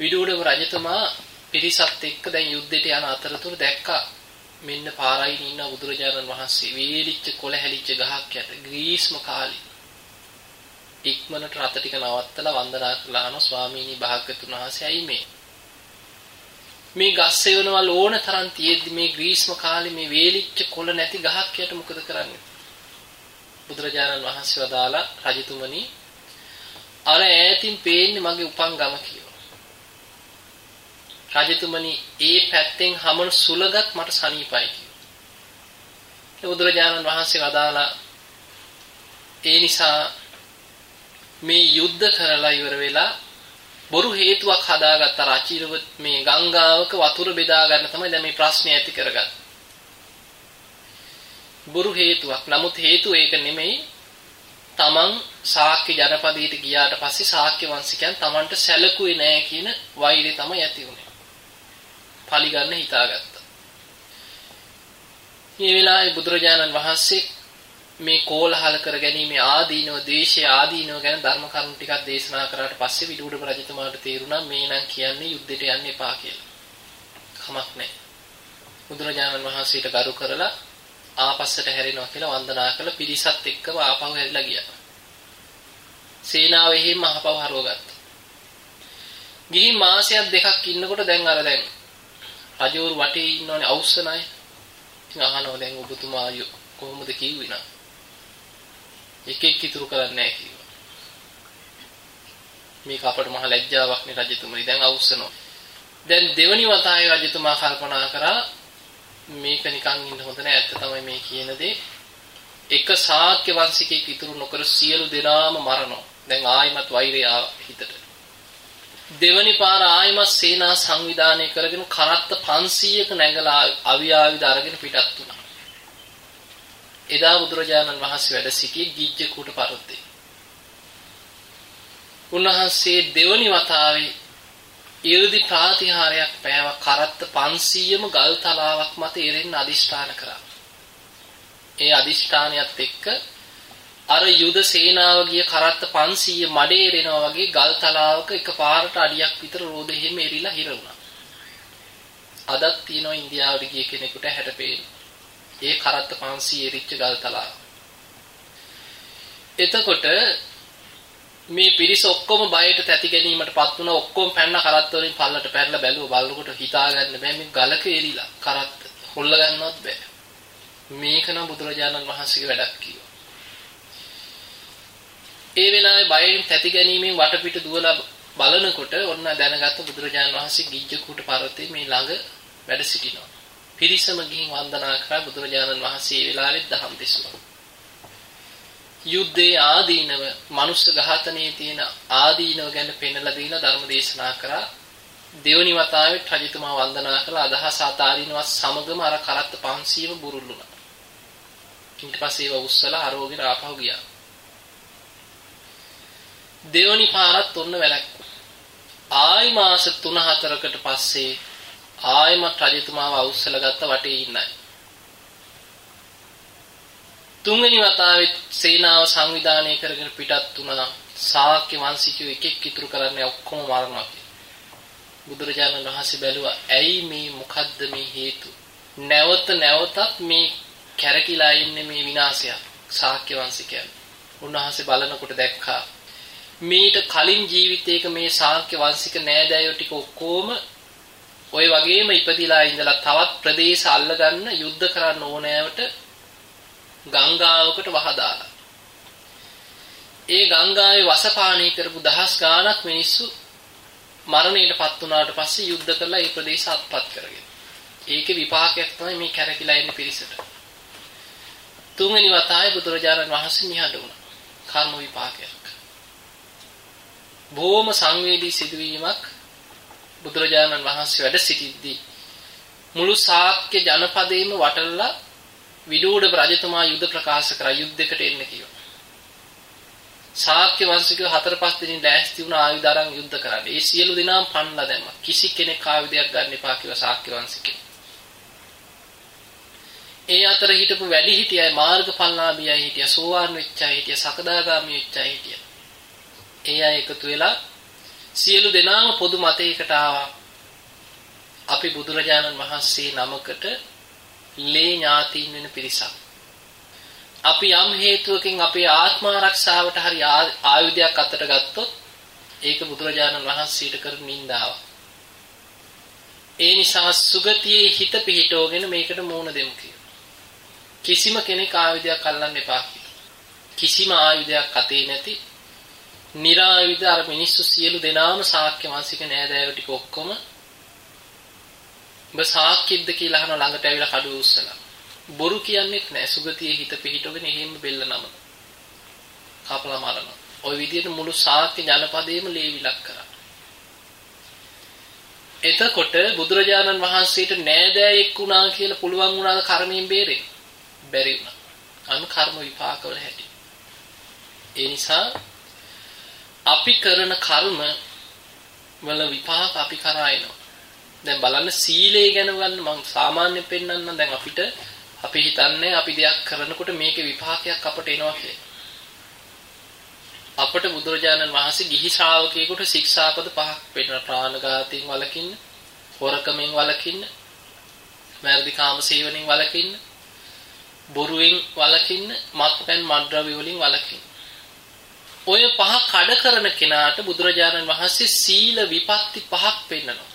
විදුඩම රජතුමා පිරිසත් එක්ක දැන් යුද්ධයට යන අතරතුර දැක්කා. මෙන්න පාරයින් ඉන්න බුදුරජාණන් වහන්සේ වේලිච්ච කොළ හැලිච්ච ගහක් යට ග්‍රීස්ම කාලේ. ඉක්මනට රත ටික නවත්තලා වන්දනා කළා අහන ස්වාමීනි භාග්‍යතුන් වහන්සේ ඇයි මේ? මේ ගස් සෙවනවල ඕන තරම් තියෙද්දි මේ ග්‍රීස්ම කාලේ මේ වේලිච්ච කොළ නැති ගහක් යට මොකද කරන්නේ? බුදුරජාණන් වහන්සේ වදාලා රජතුමනි අර ඈතින් පේන්නේ මගේ උපන් ගම කියලා රජතුමනි ඒ පැත්තෙන් හමන සුලගත් මට සනීපයි කිව්වා. බුදුරජාණන් වහන්සේ වදාලා ඒ නිසා මේ යුද්ධ කරලා ඉවර වෙලා බොරු හේතුවක් හදාගත්ත රචිරව මේ ගංගාවක වතුර බෙදා ගන්න තමයි දැන් මේ ප්‍රශ්නේ ඇති කරගත්තේ. බොරු හේතුවක්. නමුත් හේතුව ඒක නෙමෙයි. තමන් ශාක්‍ය ජනපදයට ගියාට පස්සේ ශාක්‍ය වංශිකයන් තමන්ට සැලකුවේ නැහැ කියන වෛරය තමයි ඇති වුනේ. පලි ගන්න හිතාගත්තා. මේ වෙලාවේ බුදුරජාණන් වහන්සේ මේ කෝලහල කර ගැනීම ආදීනව ද්වේෂය ආදීනව ගැන ධර්ම කරුණු ටිකක් දේශනා කරාට පස්සේ විදුඩ රජතුමාට තේරුණා මේ නම් කියන්නේ යුද්ධයට යන්න එපා කියලා. කමක් නැහැ. බුදුරජාණන් වහන්සේට ගරු කරලා ආපස්සට හැරෙනවා කියලා වන්දනා කළ පිරිසත් එක්කම ආපහු හැරිලා ගියා. සේනාව එහෙම ආපහු හරවගත්තා. ගිහින් මාසයක් දෙකක් ඉන්නකොට දැන් අර දැන් රජවරු වටේ ඉන්නවනේ අවුස්සන අය. ඉතින් අහනවා දැන් ඔබතුමා කොහොමද කිව්වේ නා? එකෙක් ඉතුරු කරන්නේ නැහැ කිව්වා. මේක අපට මහ ලැජ්ජාවක් නේ රජතුමනි දැන් අවුස්සනවා. දැන් දෙවනි වතාවේ රජතුමා කල්පනා කරා මේක නිකන් ඉන්න හොඳ නෑ ඇත්ත තමයි මේ කියන දේ. එක ශාක්‍ය වංශිකයෙක් ඉතුරු නොකර සියලු දෙනාම මරනවා. දැන් ආයිමත් වෛරය හිතට. දෙවනි පාර ආයිමත් සේනා සංවිධානය කරගෙන කරත්ත 500ක නැගලා අවියාවිද අරගෙන පිටත් වුණා. එදා බුදුරජාණන් වහන්සේ වැඩ සිටියේ ගිජ්ජකූට පර්වතේ. උන්වහන්සේ දෙවනි වතාවේ 이르දි ප්‍රාතිහාරයක් පෑව කරත්ත 500ම ගල් තලාවක් මත එරෙන්න අදිෂ්ඨාන කරා. ඒ අදිෂ්ඨානයත් එක්ක අර යුද සේනාව ගිය කරත්ත 500 මඩේ එරෙනවා වගේ ගල් තලාවක එකපාරට අඩියක් විතර රෝද එහෙම එරිලා හිර වුණා. අදත් තියෙනවා ඉන්දියාවට ගිය කෙනෙකුට හැටපේන. ඒ කරත්ත 500 එරිච්ච ගල් තලාව. එතකොට මේ පිරිස ඔක්කොම බයට තැති ගැනීමටපත් වුණා. ඔක්කොම පැන්න කරත්ත වලින් පල්ලට පැනලා බැලුවා. බලනකොට හිතා ගන්න බෑ මේ ගලක එරිලා කරත්ත හොල්ල ගන්නවත් බෑ. මේක නම් බුදුරජාණන් වහන්සේගේ වැඩක් කිව්වා. ඒ වෙලාවේ බයෙන් තැති ගැනීමෙන් වටපිට දුවලා බලනකොට ඔන්න දැනගත්ත බුදුරජාණන් වහන්සේ ගිජ්ජකූට පර්වතයේ මේ ළඟ වැඩ සිටිනවා. පිරිසම ගිහින් වන්දනා කරා බුදුරජාණන් වහන්සේ ඒ වෙලාවෙත් දහම් දෙසුවා යුද්ධයේ ආදීනව මනුස්ස ඝාතනයේ තියෙන ආදීනව ගැන පෙන්වලා දීලා ධර්ම දේශනා කරා. දෙවනි වතාවෙත් රජතුමා වන්දනා කළ. අදහස් ආතාරිනවත් සමගම අර කරත්ත 500ම බුරුල්ලුණා. ඊට පස්සේ ඒව උස්සලා ආරෝගින ආපහු ගියා. දෙවනි පාරත් ඔන්න වැලැක්කුවා ආයි මාස 3-4කට පස්සේ ආයිමත් රජතුමාව අවුස්සලා ගත්ත වටේ ඉන්නයි. තුන්වෙනි වතාවෙත් සේනාව සංවිධානය කරගෙන පිටත් වුණා ශාක්‍ය වංශිකයෝ එකෙක් ඉතුරු කරන්නේ ඔක්කොම මරනවා බුදුරජාණන් වහන්සේ බැලුවා ඇයි මේ? මොකද්ද මේ හේතු? නැවත නැවතත් මේ කැරකිලා ඉන්නේ මේ විනාශය ශාක්‍ය වංශිකයන්. උන්වහන්සේ බලනකොට දැක්කා මීට කලින් ජීවිතයක මේ ශාක්‍ය වංශික නෑදෑයෝ ටික ඔක්කොම ওই වගේම ඉපදිලා ඉඳලා තවත් ප්‍රදේශ අල්ලගන්න යුද්ධ කරන්න ඕනෑවට ගංගාවකට වහදාලා. ඒ ගංගාවේ වසපානය කරපු දහස් ගාණක් මිනිස්සු මරණයටපත් වුණාට පස්සේ යුද්ධ කරලා ඒ ප්‍රදේශ අත්පත් කරගෙන. ඒකේ විපාකයක් තමයි මේ කැරකිලා ඉන්න පිරිසට. තුන්වෙනි වතාවේ බුදුරජාණන් වහන්සේ නිහඬ වුණා. කර්ම විපාකයක්. බොහොම සංවේදී සිදුවීමක් බුදුරජාණන් වහන්සේ වැඩ සිටිද්දී මුළු ශාක්‍ය ජනපදයේම වටලලා විදූඩ රජතුමා යුද ප්‍රකාශ කරා යුද්ධයකට එන්න කියලා. ශාක්‍ය වංශිකයෝ හතර පහ දිනින් දැස්ති වුණ ආයුධ අරන් යුද්ධ කරා. ඒ සියලු දෙනාම පන්නලා දැම්මා. කිසි කෙනෙක් ආයුධයක් ගන්න එපා කියලා ශාක්‍ය වංශිකයෝ. ඒ අතර හිටපු වැඩි හිටියයි මාර්ගඵලලාභියයි හිටිය සෝවාන් වෙච්චයි හිටිය සකදාගාමී වෙච්චයි හිටිය. ඒ අය එකතු වෙලා සියලු දෙනාම පොදු මතයකට ආවා. අපි බුදුරජාණන් වහන්සේ නමකට ලේ ඥාතීන් වෙන පිරිසක්. අපි යම් හේතුවකින් අපේ ආත්ම ආරක්ෂාවට හරි ආයුධයක් අතට ගත්තොත් ඒක බුදුරජාණන් වහන්සේට කරන නින්දාවක්. ඒ නිසා සුගතියේ හිත පිහිටවගෙන මේකට මූණ දෙමු කිසිම කෙනෙක් ආයුධයක් අල්ලන්න එපා කිසිම ආයුධයක් අතේ නැති නිරායුධ අර මිනිස්සු සියලු දෙනාම ශාක්‍ය වංශික නෑදෑයෝ ටික ඔක්කොම ඔබ සාක්කිද්ද කියලා අහන ළඟට ඇවිල්ලා කඩුව උස්සලා. බොරු කියන්නේත් නෑ. සුගතියේ හිත පිහිටගෙන එහෙම බෙල්ල නමන. කපලා මරනවා. ওই විදිහට මුළු සාක්‍ය ජනපදයේම ලේවිලක් කරා. එතකොට බුදුරජාණන් වහන්සේට නෑදෑයෙක් වුණා කියලා පුළුවන් වුණාද කර්මයෙන් බේරෙන්න? බැරි වුණා. අනු කර්ම විපාකවල හැටි. ඒ නිසා අපි කරන කර්ම වල විපාක අපි කරා එනවා. දැන් බලන්න සීලය ගැන ගන්න මම සාමාන්‍යයෙන් පෙන්නන්නම් දැන් අපිට අපි හිතන්නේ අපි දෙයක් කරනකොට මේකේ විපාකයක් අපට එනවා කියලා. අපට බුදුරජාණන් වහන්සේ ගිහි ශ්‍රාවකයෙකුට ශික්ෂාපද පහක් පෙන්නන ප්‍රාණඝාතයෙන් වළකින්න, හොරකමෙන් වළකින්න, මර්ධි කාම සේවනයෙන් වළකින්න, බොරුවෙන් වළකින්න, මත්පැන් මත්ද්‍රව්‍ය වලින් වළකින්න. ඔය පහ කඩ කරන කෙනාට බුදුරජාණන් වහන්සේ සීල විපත්ති පහක් පෙන්නනවා.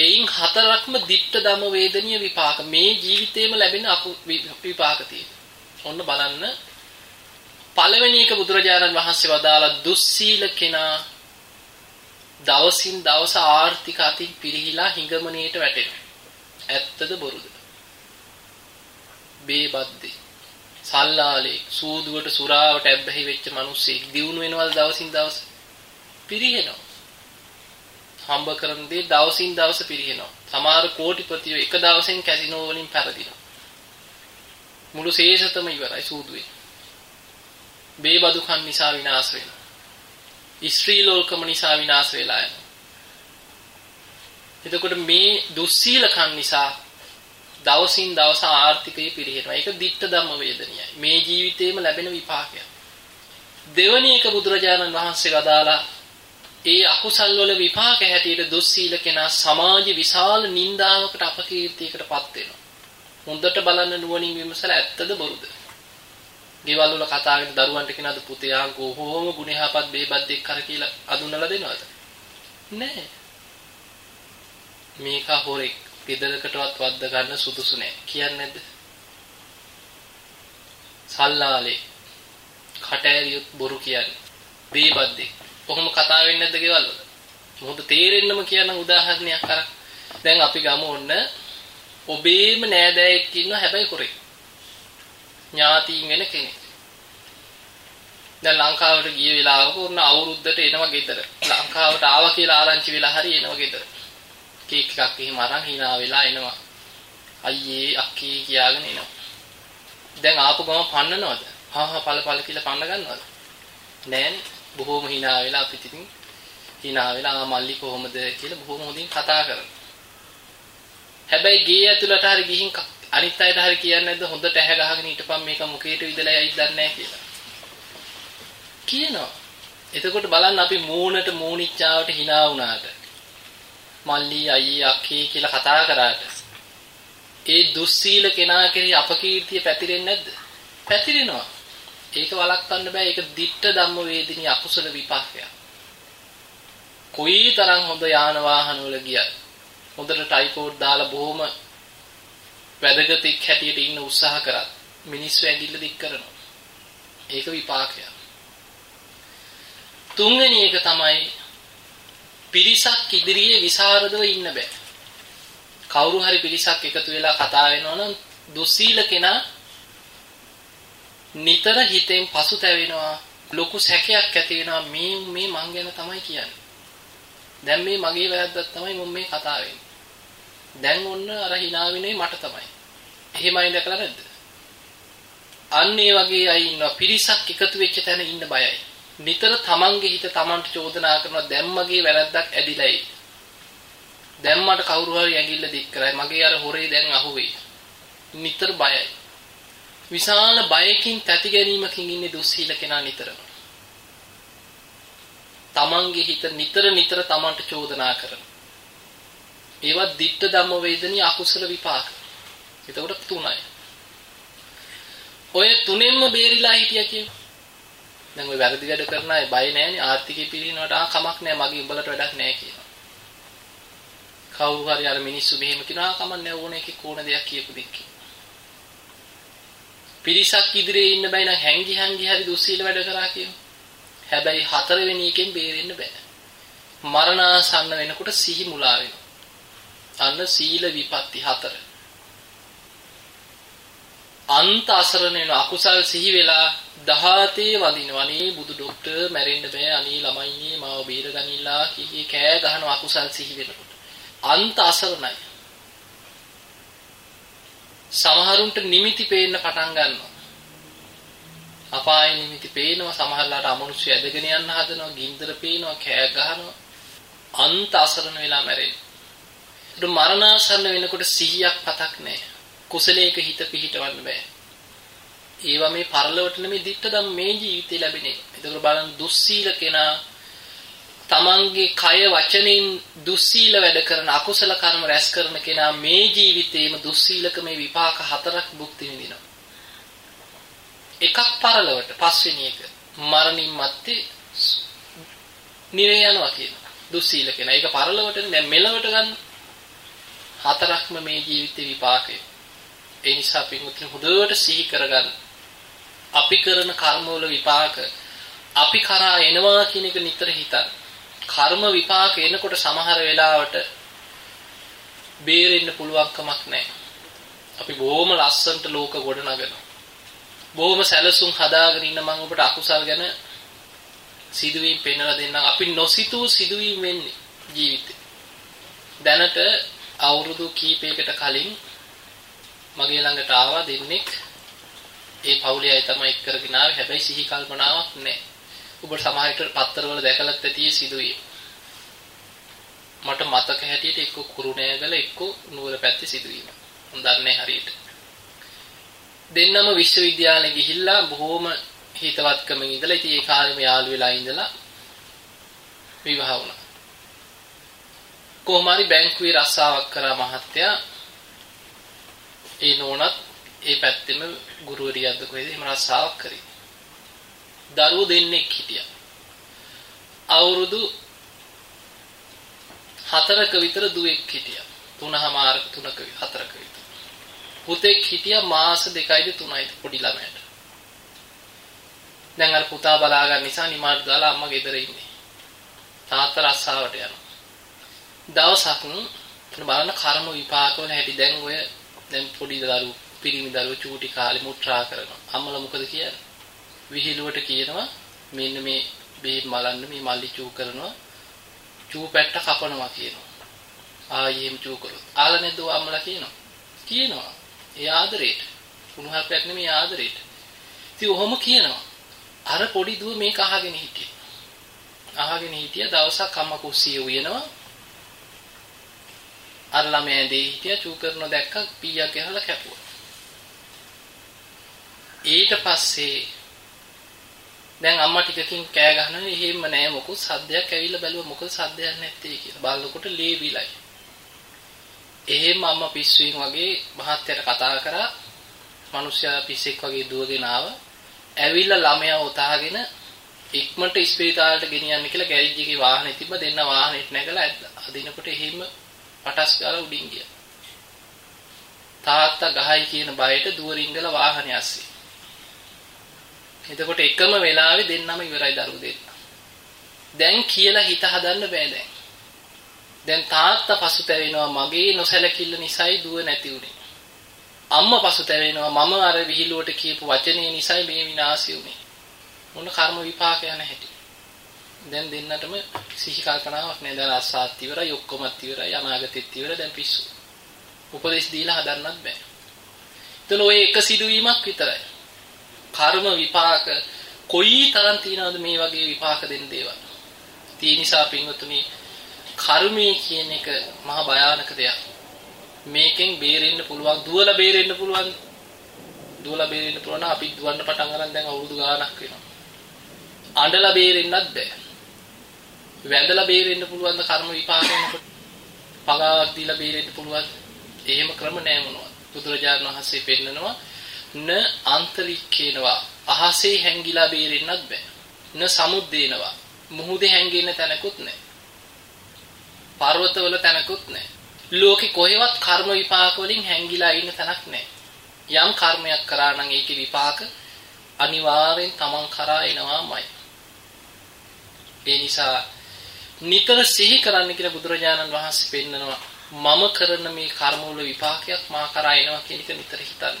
එයින් හතරක්ම ditta ධම වේදනීය විපාක මේ ජීවිතේම ලැබෙන විපාක ඔන්න බලන්න පළවෙනි එක බුදුරජාණන් වහන්සේ වදාලා දුස්සීල කෙනා දවසින් දවස ආර්ථික අතින් පිරිහිලා හිඟමනේට වැටෙනවා. ඇත්තද බොරුද? බේබද්දේ. සල්ලාලේ සූදුවට සුරාවට ඇබ්බැහි වෙච්ච මිනිස්සෙක් දිනු වෙනවල් දවසින් දවස පිරිහෙනවා. හම්බ කරන දේ දවසින් දවස පිරිනනවා. සමහර කෝටිපතියෝ එක දවසෙන් කැසිනෝ වලින් පෙරදිනවා. මුළු ශේෂතම ඉවරයි සූදුවේ. බේබදුකම් නිසා විනාශ වෙනවා. ස්ත්‍රී ලෝකම නිසා විනාශ වෙලා යනවා. එතකොට මේ දුස්සීලකම් නිසා දවසින් දවස ආර්ථිකය පිරිහෙනවා. ඒක ditta ධම්ම වේදනයයි. මේ ජීවිතේම ලැබෙන විපාකයක්. දෙවැනි එක බුදුරජාණන් වහන්සේ වදාලා ඒ අකුසල් වල විපාක හැටියට දුස්සීල කෙනා සමාජ විශාල නින්දාවකට අපකීර්තියකටපත් වෙනවා. හොඳට බලන්න නුවණින් විමසලා ඇත්තද බොරුද? ගෙවල් වල කතා වෙන දරුවන්ට කියනද පුතේ ආ කොහොම ගුණහපත් බේබද්දෙක් කර කියලා අඳුනලා දෙනවද? නෑ. මේක හොරෙක් ගෙදරකටවත් වද්ද ගන්න සුදුසු නෑ. කියන්නේ නැද්ද? සල්ලාලේ කටෑරියොත් බොරු කියන්නේ. බේබද්දෙක්. කොහොම කතා වෙන්නේ නැද්ද ගෙවල් වල? මොකද තේරෙන්නම කියන උදාහරණයක් අර දැන් අපි ගමු ඔන්න ඔබේම නෑදෑයෙක් ඉන්න හැබැයි හොරෙක්. ඥාතීන් වෙන කෙනෙක්. දැන් ලංකාවට ගිය වෙලාවක උන්න අවුරුද්දට එනවා ගෙදර. ලංකාවට ආවා කියලා ආරංචි වෙලා හරි එනවා ගෙදර. කේක් එකක් එහෙම අරන් hina වෙලා එනවා. අයියේ අක්කී කියාගෙන එනවා. දැන් ආපු ගම පන්නනවද? හා හා පළ පළ කියලා පන්න ගන්නවද? නෑනේ. බොහොම hina වෙලා අපිට ඉතින් hina වෙලා මල්ලි කොහොමද කියලා බොහොම හොඳින් කතා කරනවා. හැබැයි ගේ ඇතුළට හරි ගිහින් අනිත් අයට හරි කියන්නේ නැද්ද හොඳට ඇහැ ගහගෙන හිටපන් මේක මුකේට විදලා යයිද දන්නේ නැහැ කියලා. කියනවා. එතකොට බලන්න අපි මූණට මූණිච්චාවට hina වුණාට මල්ලි අයියේ අක්කේ කියලා කතා කරාට ඒ දුස්සීල කෙනා කෙරෙහි අපකීර්තිය පැතිරෙන්නේ නැද්ද? පැතිරෙනවා. ඒක වළක්වන්න බෑ. ඒක ditta ධම්ම වේදිනී අකුසල විපාකයක්. කොයි තරම් හොඳ යාන වාහන වල ගියත් හොඳට ටයිකෝඩ් දාලා බොහොම වැදගත්ෙක් හැටියට ඉන්න උත්සාහ කරත් මිනිස්සු ඇඟිල්ල දික් කරනවා. ඒක විපාකයක්. තුන්වෙනි එක තමයි පිරිසක් ඉදිරියේ විසරදව ඉන්න බෑ. කවුරු හරි පිරිසක් එකතු වෙලා කතා වෙනවා නම් දුස්සීල කෙනා නිතර හිතෙන් පසුතැවෙනවා ලොකු සැකයක් ඇති වෙනවා මේ මේ මං ගැන තමයි කියන්නේ. දැන් මේ මගේ වැරද්දක් තමයි මම මේ කතා වෙන්නේ. දැන් ඔන්න අර hina වෙන්නේ මට තමයි. එහෙමයි දැකලා නැද්ද? අන්න ඒ වගේ අය ඉන්නවා පිරිසක් එකතු වෙච්ච තැන ඉන්න බයයි. නිතර තමන්ගේ හිත තමන්ට චෝදනා කරනවා දැන් මගේ වැරද්දක් ඇදිලායි. දැන් මට කවුරු හරි ඇඟිල්ල දික් කරයි මගේ අර හොරේ දැන් අහුවෙයි. නිතර බයයි. විශාල බයකින් තැති ගැනීමකින් ඉන්නේ දුස්සීල කෙනා නිතරම. තමන්ගේ හිත නිතර නිතර තමන්ට චෝදනා කරන. ඒවත් ditta ධම්ම වේදනී අකුසල විපාක. එතකොට තුනයි. ඔය තුනෙන්ම බේරිලා හිටියා කියමු. දැන් ඔය වැරදි වැඩ කරන අය බය නැහැනේ ආර්ථිකය පිරිනවට ආ කමක් නැහැ මගේ උඹලට වැඩක් නැහැ කියනවා. කවුරු හරි අර මිනිස්සු මෙහෙම කියනවා කමක් නැහැ ඕන එකේ කෝණ දෙයක් කියපු දෙයක්. පිරිසක් ඉදිරියේ ඉන්න බෑ නම් හැංගි හැංගි හරි දුස්සීල වැඩ කරා කියමු. හැබැයි හතරවෙනි එකෙන් බේරෙන්න බෑ. මරණාසන්න වෙනකොට සිහි මුලා වෙනවා. අන්න සීල විපatti හතර. අන්ත අසරණ වෙන අකුසල් සිහි වෙලා දහතේ වදිනවා. අනේ බුදු ඩොක්ටර් මැරෙන්න බෑ. අනේ ළමයිනේ මාව බේරගනින්නලා කී කෑ ගහන අකුසල් සිහි වෙනකොට. අන්ත අසරණයි. සමහරුන්ට නිමිති පේන්න පටන් ගන්නවා. අපාය නිමිති පේනවා සමහරලාට අමනුෂ්‍ය ඇදගෙන යන්න හදනවා ගින්දර පේනවා කෑ ගහනවා අන්ත අසරණ වෙලා මැරෙනවා. ඒක මරණාසන්න වෙනකොට සිහියක් පතක් නැහැ. කුසලයක හිත පිහිටවන්න බෑ. ඒවා මේ පරලොවට නෙමෙයි දිට්ඨ ධම් මේ ජීවිතේ ලැබෙන්නේ. ඒකවල බලන්න දුස්සීල කෙනා තමන්ගේ කය වචනෙන් දුස්සීල වැඩ කරන අකුසල කර්ම රැස් කරන කෙනා මේ ජීවිතේම දුස්සීලක මේ විපාක හතරක් භුක්ති විඳිනවා. එකක් පරලොවට පස්වෙනි එක මරණින් මත්තේ නිරේ යනවා කියනවා. දුස්සීල කෙනා. ඒක පරලොවට දැන් මෙලවට ගන්න හතරක්ම මේ ජීවිතේ විපාකය. ඒ නිසා පින්වත්නි හොඳට සිහි කරගන්න. අපි කරන කර්මවල විපාක අපි කරා එනවා කියන එක නිතර හිතන්න. කර්ම විපාක එනකොට සමහර වෙලාවට බේරෙන්න පුළුවන් කමක් නැහැ. අපි බොහොම ලස්සනට ලෝක ගොඩනගනවා. බොහොම සැලසුම් හදාගෙන ඉන්න මම ඔබට අකුසල් ගැන සිදුවීම් පෙන්වලා දෙන්නම්. අපි නොසිතූ සිදුවීම් වෙන්නේ ජීවිතේ. දැනට අවුරුදු කීපයකට කලින් මගේ ළඟට ආවා දෙන්නෙක් ඒ පවුලේ අය තමයි එක් කරගෙන ආවේ. හැබැයි සිහි කල්පනාවක් නැහැ. ඔබ සමහරට පත්තරවල දැකලත් ඇති සිදුවේ. මට මතක හැටියට එක්ක කුරුණෑගල එක්ක නුවර පැත්තේ සිදුවීම. මම දන්නේ හරියට. දෙන්නම විශ්වවිද්‍යාලේ ගිහිල්ලා බොහොම හිතවත්කමින් ඉඳලා ඉතින් ඒ කාලෙම යාළු වෙලා ඉඳලා විවාහ වුණා. කොහොම හරි බැංකුවේ රස්සාවක් කරා මහත්තයා ඒ නෝනත් ඒ පැත්තෙම ගුරුවරියක්ද කොහෙද එහෙම රස්සාවක් කරේ. දරුවෝ දෙන්නෙක් හිටියා. අවුරුදු හතරක විතර දුවෙක් හිටියා. තුනමාරක තුනක හතරක විතර. පුතෙක් හිටියා මාස දෙකයිද තුනයිද පොඩි ළමයට. දැන් අර පුතා බලා ගන්න නිසා නිමාඩු දාලා අම්මා ගෙදර ඉන්නේ. තාත්තා රස්සාවට යනවා. දවසක් බලන්න කර්ම විපාකවල හැටි දැන් ඔය දැන් පොඩි දරුවෝ පිරිමි දරුවෝ චූටි කාලේ මුත්‍රා කරනවා. අම්මලා මොකද කියන්නේ? විහිළුවට කියනවා මෙන්න මේ මේ මලන්න මේ මල්ලි චූ කරනවා. චූ පැට්ට කපනවා කියනවා. ආයෙ එහෙම චූ කරොත්. ආලා නැද්ද අම්මලා කියනවා? කියනවා. ඒ ආදරේට. කුණුහරුපයක් නෙමෙයි ආදරේට. ඉතින් ඔහොම කියනවා. අර පොඩි දුව මේක අහගෙන හිටියේ. අහගෙන හිටිය දවසක් අම්මා කුස්සිය උයනවා. අර ළමයා ඇඳේ හිටියා චූ කරන දැක්ක පීයක් ගහලා කැපුවා. ඊට පස්සේ දැන් අම්මා ටිකකින් කෑ ගහනවා එහෙම නෑ මොකද සද්දයක් ඇවිල්ලා බැලුවා මොකද සද්දයක් නැත්තේ කියලා. බලනකොට ලේ බිලයි. එහෙම අම්මා පිස්සුවෙන් වගේ මහත්තයට කතා කරා. මිනිස්සයා පිස්සෙක් වගේ දුවගෙන ආවා. ඇවිල්ලා ළමයා උතාගෙන ඉක්මනට ස්පිරිතාලට ගෙනියන්න කියලා ගෑරේජ් එකේ වාහනේ තිබ්බ දෙන්න වාහනෙට නැගලා අදිනකොට එහෙම පටස් ගාලා උඩින් ගියා. තාත්තා ගහයි කියන බයට දුවරින්ගල වාහනේ ඇස්සේ. එතකොට එකම වෙලාවේ දෙන්නම ඉවරයි දරුවෝ දෙන්න. දැන් කියලා හිත හදන්න බෑ දැන්. දැන් තාත්තා පසුතැවෙනවා මගේ නොසැලකිල්ල නිසායි දුව නැති උනේ. අම්මා පසුතැවෙනවා මම අර විහිළුවට කියපු වචනේ නිසායි මේ විනාශය උනේ. මොන කර්ම විපාක යන හැටි. දැන් දෙන්නටම සිහි කල්පනාවක් නෑ දැන් අස්සාත් ඉවරයි ඔක්කොමත් ඉවරයි අනාගතෙත් ඉවරයි දැන් පිස්සු. උපදේශ දීලා හදන්නත් බෑ. එතන ඔය එක සිදුවීමක් විතරයි. කර්ම විපාක කොයි තරම් තියනවද මේ වගේ විපාක දෙන්න දේවල්. ඒ නිසා පින්වතුනි කර්මය කියන එක මහා භයානක දෙයක්. මේකෙන් බේරෙන්න පුළුවන් දුවලා බේරෙන්න පුළුවන්. දුවලා බේරෙන්න පුළුවන් අපි දුවන්න පටන් ගන්න දැන් අවුරුදු ගාණක් වෙනවා. අඬලා බේරෙන්නත් බෑ. වැඳලා බේරෙන්න පුළුවන් ද කර්ම විපාක වෙනකොට පගාවක් දීලා බේරෙන්න පුළුවන්. එහෙම ක්‍රම නෑ මොනවද? බුදුරජාණන් වහන්සේ පෙන්නනවා න අන්තරික්කේනවා අහසේ හැංගිලා බේරෙන්නත් බෑ. න සමුද්දේනවා මුහුදේ හැංගෙන්න තැනකුත් නෑ. පර්වතවල තැනකුත් නෑ. ලෝකෙ කොහෙවත් කර්ම විපාක වලින් හැංගිලා ඉන්න තැනක් නෑ. යම් කර්මයක් කරා නම් ඒකේ විපාක අනිවාර්යෙන් Taman කරා එනවාමයි. ඒ නිසා නිතර සිහි කරන්න කියලා බුදුරජාණන් වහන්සේ පෙන්නනවා මම කරන මේ කර්ම වල විපාකයක් මා කරා එනවා කියන එක නිතර හිතන්න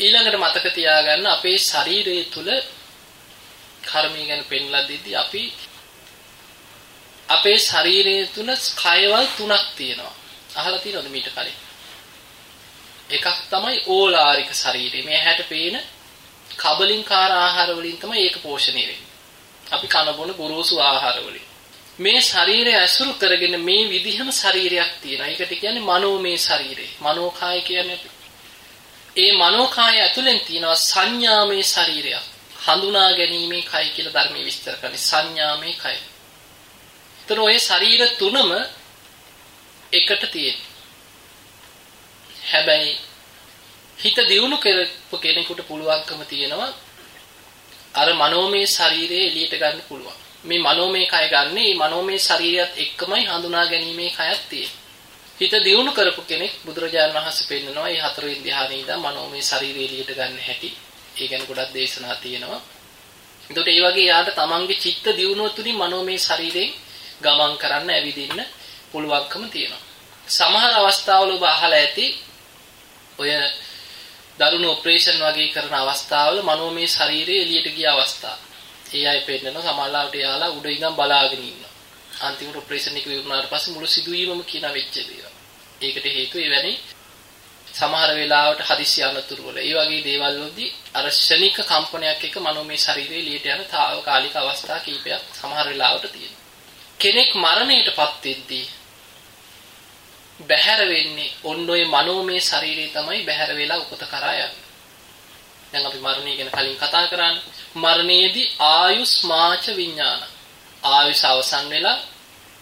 ඊළඟට මතක තියාගන්න අපේ ශරීරය තුල කර්මය ගැන පෙන්ලා දෙද්දී අපි අපේ ශරීරය තුල කයවල් තුනක් තියෙනවා. අහලා තියෙනවද මීට කලින්? එකක් තමයි ඕලාරික ශරීරය. මේ හැට පේන කබලින්කාර ආහාර වලින් තමයි ඒක පෝෂණය වෙන්නේ. අපි කන බොන ගොරෝසු ආහාර වලින්. මේ ශරීරය ඇසුරු කරගෙන මේ විදිහම ශරීරයක් තියෙනවා. ඒකට කියන්නේ මනෝමය ශරීරය. මනෝකාය කියන්නේ ඒ මනෝකාය ඇතුලෙන් තියෙනවා සංඥාමය ශරීරයක්. හඳුනා ගැනීමේ කය කියලා ධර්මයේ විස්තර කරන්නේ සංඥාමය කය. ඒතර ඔය ශරීර තුනම එකට තියෙනවා. හැබැයි හිත දියුණු කරපු කෙනෙකුට පුළුවන්කම තියෙනවා අර මනෝමය ශරීරය එළියට ගන්න පුළුවන්. මේ මනෝමය කය ගන්න මේ මනෝමය ශරීරයත් එක්කමයි හඳුනා ගැනීමේ කයක් තියෙන්නේ. හිත දියුණු කරපු කෙනෙක් බුදුරජාණන් වහන්සේ පෙන්නනවා මේ හතරවෙනි ධ්‍යානයේ ඉඳන් මනෝමය ශරීරය එළියට ගන්න හැටි. ඒ ගැන ගොඩක් දේශනා තියෙනවා. එතකොට ඒ වගේ යාට තමන්ගේ චිත්ත දියුණුව තුලින් මනෝමය ශරීරයෙන් ගමන් කරන්න ඇවිදින්න පුළුවන්කම තියෙනවා. සමහර අවස්ථාවල ඔබ අහලා ඇති ඔය දරුණු ඔපරේෂන් වගේ කරන අවස්ථාවල මනෝමය ශරීරය එළියට ගිය අවස්ථා. ඒ අය පෙන්නනවා සමහරවිට යාලා උඩ ඉඳන් බලාගෙන ඉන්නවා. අන්තිමට ඔපරේෂන් එක ඉවරනාට පස්සේ මුළු සිදුවීමම කියන වෙච්ච දේවල්. ඒකට හේතුව එවැනි සමහර වෙලාවට හදිසි අනතුරු වල ඒ වගේ දේවල් වලදී අර ශනික කම්පනයක් එක මනෝමය ශරීරයේ ලියට යන తాවකාලික අවස්ථා කීපයක් සමහර වෙලාවට තියෙනවා. කෙනෙක් මරණයටපත් වෙද්දී බැහැර වෙන්නේ ඔන්න ඔය මනෝමය ශරීරය තමයි බැහැර වෙලා උපත කරා යන්නේ. දැන් අපි මරණය ගැන කලින් කතා කරානේ. මරණයේදී ආයුස් මාච විඥාන. ආයුෂ අවසන් වෙලා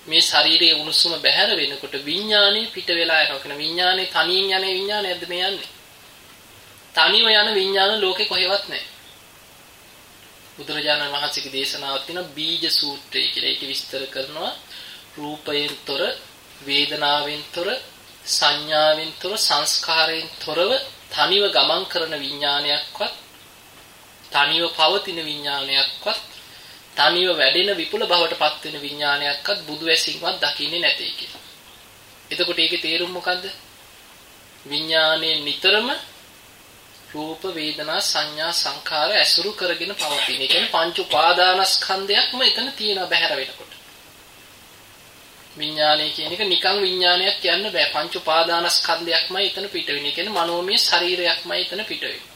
මේ ශරීරයේ උණුසුම බැහැර වෙනකොට විඥානේ පිට වෙලා යනවා කියන විඥානේ තනියෙන් යන විඥානයක්ද මේ යන්නේ? තනිව යන විඥාන ලෝකේ කොහෙවත් නැහැ. බුදුරජාණන් වහන්සේගේ දේශනාවක් තියෙනවා බීජ සූත්‍රය කියලා. ඒක විස්තර කරනවා රූපයෙන් තොර, වේදනාවෙන් තොර, සංඥාවෙන් තොර, සංස්කාරයෙන් තොරව තනිව ගමන් කරන විඥානයක්වත් තනිව පවතින විඥානයක්වත් තනිව වැඩෙන විපුල භවට පත් වෙන විඥානයක්වත් බුදු ඇසින්වත් දකින්නේ නැtei කියලා. එතකොට ඒකේ තේරුම මොකද්ද? විඥානයේ නිතරම රූප වේදනා සංඥා සංඛාර ඇසුරු කරගෙන පවතින. ඒ කියන්නේ පංච උපාදානස්කන්ධයක්ම එතන තියෙනවා බහැර වෙනකොට. විඥානය කියන එක නිකන් විඥානයක් කියන්න බෑ. පංච උපාදානස්කන්ධයක්මයි එතන පිට වෙන්නේ. කියන්නේ මනෝමය ශරීරයක්මයි එතන පිට වෙන්නේ.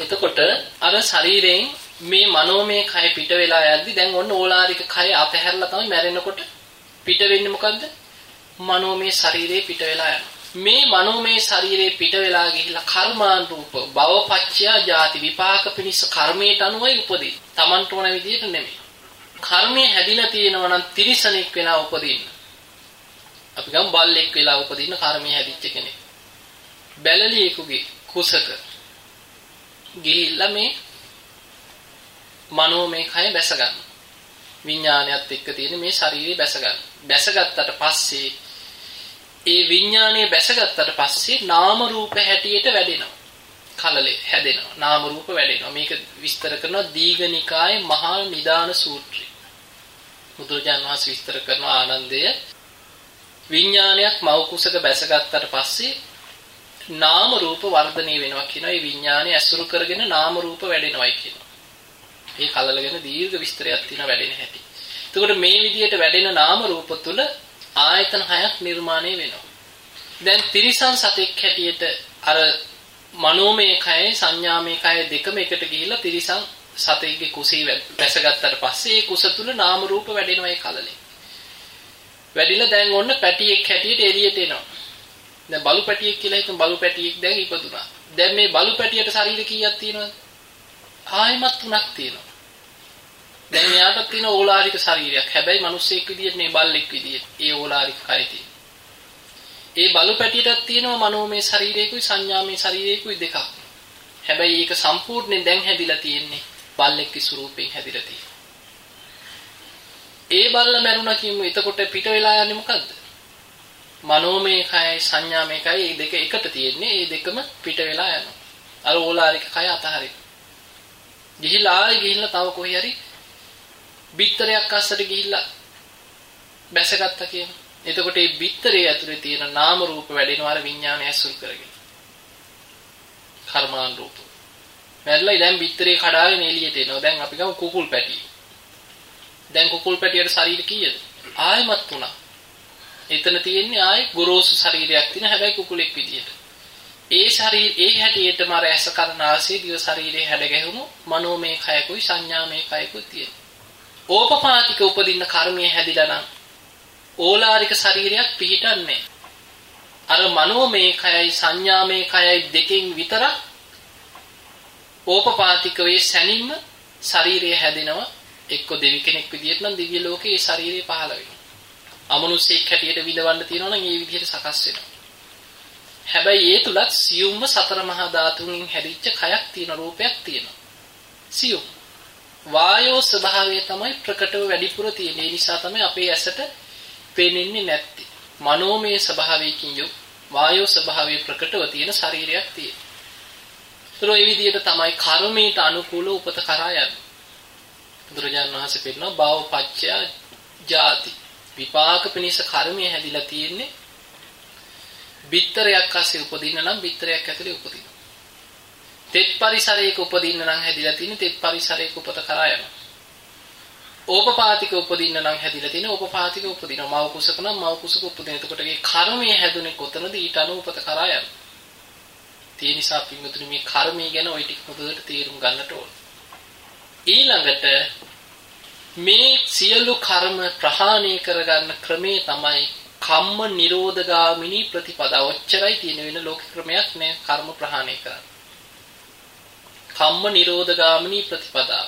එතකොට අර ශරීරයෙන් මේ මනෝමය කය පිට වෙලා යද්දි දැන් ඔන්න ඕලාරික කය අතහැරලා තමයි මැරෙනකොට පිට වෙන්නේ මොකද්ද? මනෝමය ශරීරේ පිට වෙලා යනවා. මේ මනෝමය ශරීරේ පිට වෙලා ගිහිලා කර්මාන් රූප භවපච්චයා ජාති විපාක පිනිස කර්මයට අනුවයි උපදී. Tamanට ඕන විදිහට නෙමෙයි. කර්මය හැදිලා තියෙනවා නම් තිරිසනෙක් වෙලා උපදින්න. අපි ගමු බල්ලෙක් වෙලා උපදින්න කර්මය හැදිච්ච කෙනෙක්. බැලලියෙකුගේ කුසක ගිහිල්ලා මේ මනෝමය කය බැස ගන්න. විඥානයත් එක්ක තියෙන මේ ශරීරය බැස ගන්න. බැසගත්තට පස්සේ ඒ විඥානය බැසගත්තට පස්සේ නාම රූප හැටියට වැඩෙනවා. කලලේ හැදෙනවා. නාම රූප වැඩෙනවා. මේක විස්තර කරනවා දීඝනිකායේ මහා නිදාන සූත්‍රය. බුදුරජාණන් වහන්සේ විස්තර කරන ආනන්දය විඥානයක් මව කුසක බැසගත්තට පස්සේ නාම රූප වර්ධනය වෙනවා කියනවා. ඒ විඥානය ඇසුරු කරගෙන නාම රූප වැඩෙනවයි කියනවා. මේ කලල ගැන දීර්ඝ විස්තරයක් තියෙනවා වැඩෙන හැටි. එතකොට මේ විදිහට වැඩෙන නාම රූප තුල ආයතන හයක් නිර්මාණය වෙනවා. දැන් තිරිසන් සතෙක් හැටියට අර මනෝමය කයයි සංඥාමය කය දෙකම එකට ගිහිල්ලා තිරිසන් සතෙක්ගේ කුසී වැසගත්තට පස්සේ ඒ කුස තුල නාම රූප වැඩෙනවා ඒ කලලේ. වැඩිලා දැන් ඔන්න පැටියෙක් හැටියට එළියට එනවා. දැන් බලු පැටියෙක් කියලා හිතමු බලු පැටියෙක් දැන් ඉපදුනා. දැන් මේ බලු පැටියට ශරීර කීයක් තියෙනවද? ආයමත් තුනක් තියෙනවා. දැන් එයාට තියෙන ඕලාරික ශරීරයක්. හැබැයි මිනිස්සෙක් විදියට නේ බල්ලෙක් විදියට. ඒ ඕලාරික කය තියෙන. ඒ බලු පැටියටත් තියෙනවා මනෝමය ශරීරයකුයි සංඥාමය ශරීරයකුයි දෙකක්. හැබැයි ඒක සම්පූර්ණයෙන් දැන් හැදිලා තියෙන්නේ බල්ලෙක්ගේ ස්වරූපයෙන් හැදිලා තියෙන්නේ. ඒ බල්ල මැරුණා කියමු. එතකොට පිට වෙලා යන්නේ මොකද්ද? මනෝමය කයයි සංඥාමය කයයි මේ දෙක එකට තියෙන්නේ. මේ දෙකම පිට වෙලා යනවා. අර ඕලාරික කය අතහරින්න. ගිහිල්ලා ආයෙ ගිහිල්ලා තව කොහේ හරි බිත්තරයක් අස්සට ගිහිල්ලා බැසගත්තා කියන. එතකොට මේ බිත්තරේ ඇතුලේ තියෙන නාම රූප වැඩෙනවා අර විඥානය ඇසුරු කරගෙන. කර්මාන් රූප. මැරලා දැන් බිත්තරේ කඩාගෙන එළියට එනවා. දැන් අපි ගමු කුකුල් පැටිය. දැන් කුකුල් පැටියට ශරීර කීයද? ආයෙමත් තුනක්. එතන තියෙන්නේ ආයෙ ගොරෝසු ශරීරයක් තියෙන හැබැයි කුකුලෙක් විදියට. ඒ ශරීර ඒ හැටියටම අර ඇස කරනාසේ දිව ශරීරේ හැඩ ගැහුණු මනෝමය කයකුයි සංඥාමය කයකුයි තියෙන. ඕපපාතික උපදින්න කර්මය හැදිලා නම් ඕලාරික ශරීරයක් පිහිටන්නේ. අර මනෝමය කයයි සංඥාමය කයයි දෙකෙන් විතරක් ඕපපාතික වේ සැනින්ම ශරීරය හැදෙනවා. එක්ක දෙවි කෙනෙක් විදිහට නම් දිව්‍ය ලෝකේ ඒ ශරීරය පහළ වෙනවා. අමනුෂ්‍යෙක් හැටියට විඳවන්න තියෙනවා නම් ඒ විදිහට සකස් වෙනවා. හැබැයි ඒ තුලත් සියුම්ම සතර මහා ධාතුන්ගෙන් හැදිච්ච කයක් තියෙන රූපයක් තියෙනවා. සියුම්. වායෝ ස්වභාවය තමයි ප්‍රකටව වැඩිපුර තියෙන. ඒ නිසා තමයි අපේ ඇසට පේන්නේ නැත්තේ. මනෝමය ස්වභාවයකින් යුත් වායෝ ස්වභාවය ප්‍රකටව තියෙන ශරීරයක් තියෙනවා. ඒතර ඒ විදිහට තමයි කර්මයට අනුකූල උපත කරා යන්නේ. බුදුරජාණන් වහන්සේ පෙන්නනවා භව පච්චය ජාති විපාක පිණිස කර්මය හැදිලා තියෙන්නේ බිත්තරයක් අස්සේ උපදින්න නම් බිත්තරයක් ඇතුලේ උපදිනවා. තෙත් පරිසරයක උපදින්න නම් හැදිලා තියෙන තෙත් පරිසරයක උපත කරා යනවා. ඕපපාතික උපදින්න නම් හැදිලා තියෙන ඕපපාතික උපදිනවා. මව කුසක නම් මව කුසක උපදින. එතකොට මේ කර්මය හැදුනේ කොතනද ඊට අනුව උපත කරා යනවා. ඒ නිසා පින්වතුනි මේ කර්මය ගැන ওই ටික හොඳට තේරුම් ගන්නට ඕන. ඊළඟට මේ සියලු කර්ම ප්‍රහාණය කරගන්න ක්‍රමේ තමයි කම්ම නිරෝධගාමිනී ප්‍රතිපදා. ඔච්චරයි තියෙන වෙන ලෝක ක්‍රමයක් නෑ කර්ම ප්‍රහාණය කරන්න. කම්ම නිරෝධගාමිනී ප්‍රතිපදා.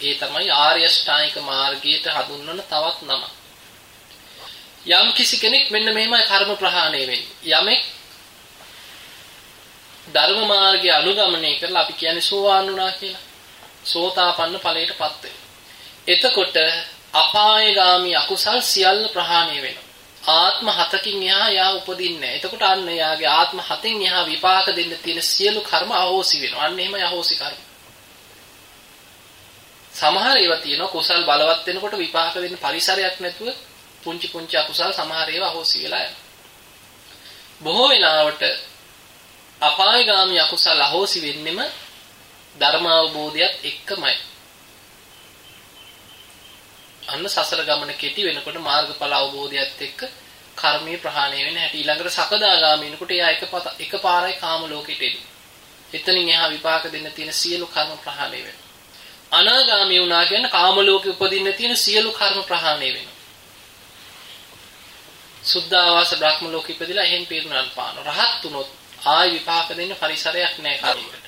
ඒ තමයි ආර්ය ශ්‍රාණික මාර්ගයට හඳුන්වන තවත් නම. යම් කිසි කෙනෙක් මෙන්න මෙහෙමයි කර්ම ප්‍රහාණය වෙන්නේ. යමෙක් ධර්ම මාර්ගය අනුගමනය කරලා අපි කියන්නේ සෝවාන් වුණා කියලා. සෝතාපන්න ඵලයටපත් වෙනවා. එතකොට අපායগামী අකුසල් සියල්ල ප්‍රහාණය වෙනවා. ආත්ම හතකින් එහා යා උපදින්නේ නැහැ. එතකොට අන්න යාගේ ආත්ම හතෙන් එහා විපාක දෙන්න තියෙන සියලු කර්ම අහෝසි වෙනවා. අන්න එහෙමයි අහෝසි කර්ම. සමහර ඒවා තියෙනවා කුසල් බලවත් වෙනකොට විපාක දෙන්න පරිසරයක් නැතුව පුංචි පුංචි අකුසල් සමහර ඒවා අහෝසි වෙලා යනවා. බොහෝ වෙලාවට අපායগামী අකුසල් අහෝසි වෙන්නෙම ධර්ම අවබෝධයත් එක්කමයි. අන්න සසර ගමන කෙටි වෙනකොට මාර්ගඵල අවබෝධයත් එක්ක කර්මී ප්‍රහාණය වෙන හැටි ඊළඟට සකදාගාමී වෙනකොට එයා එක එකපාරයි කාම ලෝකෙට එන්නේ. එතනින් එහා විපාක දෙන්න තියෙන සියලු කර්ම ප්‍රහාණය වෙනවා. අනාගාමී වුණා කියන්නේ කාම ලෝකෙ උපදින්න තියෙන සියලු කර්ම ප්‍රහාණය වෙනවා. සුද්ධාවාස බ්‍රහ්ම ලෝකෙ ඉපදිලා එහෙන් පිරුණාන් පාන. රහත් වුණොත් ආයි විපාක දෙන්න පරිසරයක් නැහැ කර්මයකට.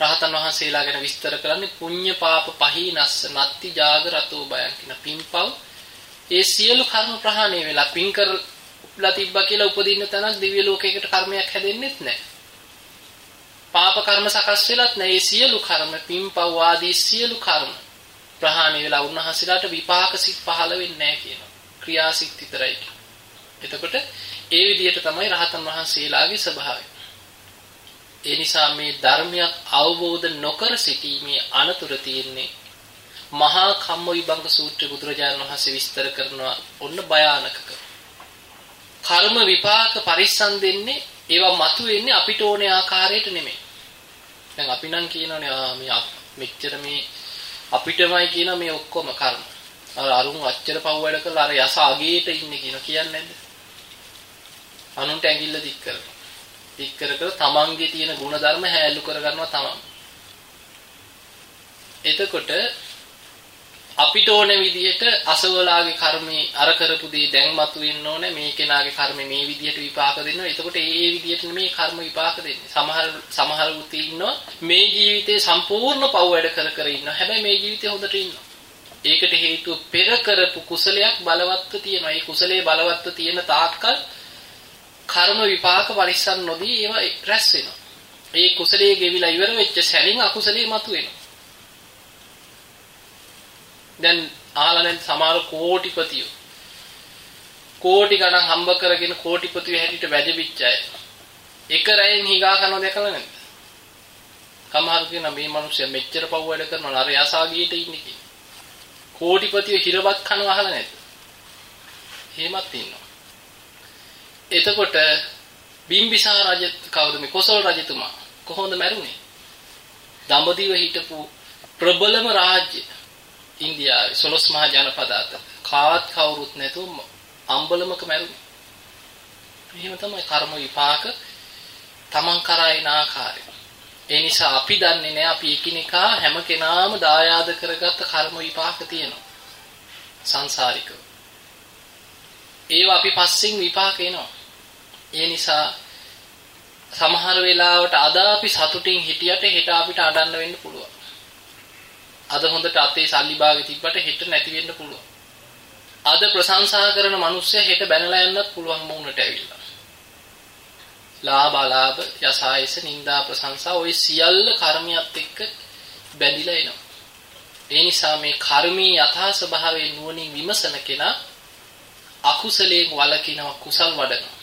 රහතන් වහන්සේලා ගැන විස්තර කරන්නේ පුඤ්ඤ පාප පහීනස්ස නත්ති ජාග රතෝ බයං කියන පින්පව් ඒ සියලු කර්ම ප්‍රහාණය වෙලා පින් කරලා තිබ්බා කියලා උපදින්න තැනක් දිව්‍ය ලෝකයකට කර්මයක් හැදෙන්නෙත් නැහැ. පාප කර්ම සකස් වෙලත් නැහැ. ඒ සියලු කර්ම පින්පව් ආදී සියලු කර්ම ප්‍රහාණය වෙලා උන්වහන්සේලාට විපාක සිත් පහළ වෙන්නේ නැහැ කියනවා. ක්‍රියාසිත විතරයි. එතකොට ඒ විදිහට තමයි රහතන් වහන්සේලාගේ ස්වභාවය. ඒ නිසා මේ ධර්මයක් අවබෝධ නොකර සිටීමේ අනතුර තියෙන්නේ මහා කම්ම විභංග සූත්‍ර බුදුරජාණන් වහන්සේ විස්තර කරනවා ඔන්න භයානකක. කර්ම විපාක පරිස්සම් දෙන්නේ ඒවා මතුවෙන්නේ අපිට ඕනේ ආකාරයට නෙමෙයි. දැන් අපි නම් කියනෝනේ ආ මේ මෙච්චර මේ අපිටමයි කියන මේ ඔක්කොම කර්ම. අර අරුන් අච්චර පව් වැඩ කරලා අර යස අගේට ඉන්නේ කියන කියන්නේ නැද්ද? අනුන්ට ඇඟිල්ල දික් කරනවා. දික් කර කර තමන්ගේ තියෙන ಗುಣධර්ම හැලු කර ගන්නවා තමන්. එතකොට අපිට ඕන විදිහට අසවලාගේ කර්මේ අර කරපු දේ දැන් මතුවෙන්න ඕනේ මේ කෙනාගේ කර්මෙ මේ විදිහට විපාක දෙනවා. එතකොට ඒ ඒ විදිහට නෙමේ කර්ම විපාක දෙන්නේ. සමහර සමහර උති ඉන්නවා මේ ජීවිතේ සම්පූර්ණ පව් වැඩ කර කර ඉන්නවා. හැබැයි මේ ජීවිතේ හොඳට ඉන්නවා. ඒකට හේතුව පෙර කරපු කුසලයක් බලවත්ව තියෙනවා. ඒ කුසලයේ බලවත්ව තියෙන තාක්කල් කර්ම විපාක පරිස්සම් නොදී ඒවා රැස් වෙනවා. ඒ කුසලයේ ගෙවිලා ඉවර වෙච්ච සැලින් අකුසලයේ මතුවෙනවා. දැන් අහලා නැති සමහර කෝටිපතියෝ කෝටි ගණන් හම්බ කරගෙන කෝටිපතියෝ හැටියට වැජබිච්ච අය. එක රැයෙන් හිගා කරනව දැකලා නැද්ද? කමහරු කියන මේ මිනිස්සයා මෙච්චර පව් වැඩ කරනවා අර යසාගීට ඉන්නේ කියලා. කෝටිපතියෝ හිරවත් කනවා අහලා නැද්ද? එහෙමත් ඉන්නවා. එතකොට බිම්බිසාර රජ කවුද මේ කොසල් රජතුමා කොහොමද මැරුණේ? දඹදිව හිටපු ප්‍රබලම රාජ්‍ය ඉන්දියාවේ සොළොස් මහා ජනපද අතර කාවත් කවුරුත් නැතුව අම්බලමක මැරුණේ. එහෙම තමයි කර්ම විපාක තමන් කරා එන ආකාරය. ඒ නිසා අපි දන්නේ නැහැ අපි එකිනෙකා හැම කෙනාම දායාද කරගත්ත කර්ම විපාක තියෙනවා. සංසාරිකව. ඒවා අපි පස්සෙන් විපාක එනවා. ඒ නිසා සමහර වෙලාවට අද අපි සතුටින් හිටියට හෙට අපිට අඬන්න වෙන්න පුළුවන්. අද හොඳට අතේ සල්ලි භාගෙ තිබ්බට හෙට නැති වෙන්න පුළුවන්. අද ප්‍රශංසා කරන මිනිස්සයා හෙට බැනලා යන්නත් පුළුවන් මොුණට ඇවිල්ලා. ලාභ අලාභ යසායස නිന്ദා ප්‍රශංසා ওই සියල්ල කර්මියත් එක්ක බැඳිලා එනවා. ඒ නිසා මේ කර්මී යථා ස්වභාවය නුවණින් විමසන කෙනා අකුසලයෙන් වළකිනවා කුසල් වඩනවා.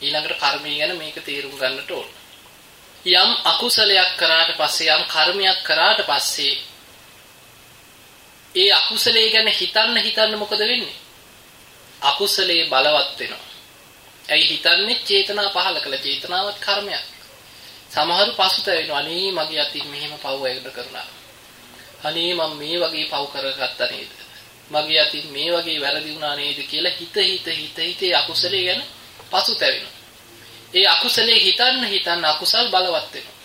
ඊළඟට කර්මය ගැන මේක තේරුම් ගන්නට ඕන. යම් අකුසලයක් කරාට පස්සේ යම් කර්මයක් කරාට පස්සේ ඒ අකුසලයේ ගැන හිතන්න හිතන්න මොකද වෙන්නේ? අකුසලයේ බලවත් වෙනවා. ඇයි හිතන්නේ චේතනා පහල කළ චේතනාවත් කර්මයක්. සමහරු පසුතැවෙනවා. අනේ මගේ අතින් මෙහෙම පව් එකකට කරුණා. අනේ මම මේ වගේ පව් කරගත්තා නේද? මගේ අතින් මේ වගේ වැරදි වුණා නේද කියලා හිත හිත හිත හිතේ අකුසලයේ ගැන පසුතැවෙනවා. ඒ අකුසලේ හිතන්න හිතන්න අකුසල් බලවත් වෙනවා.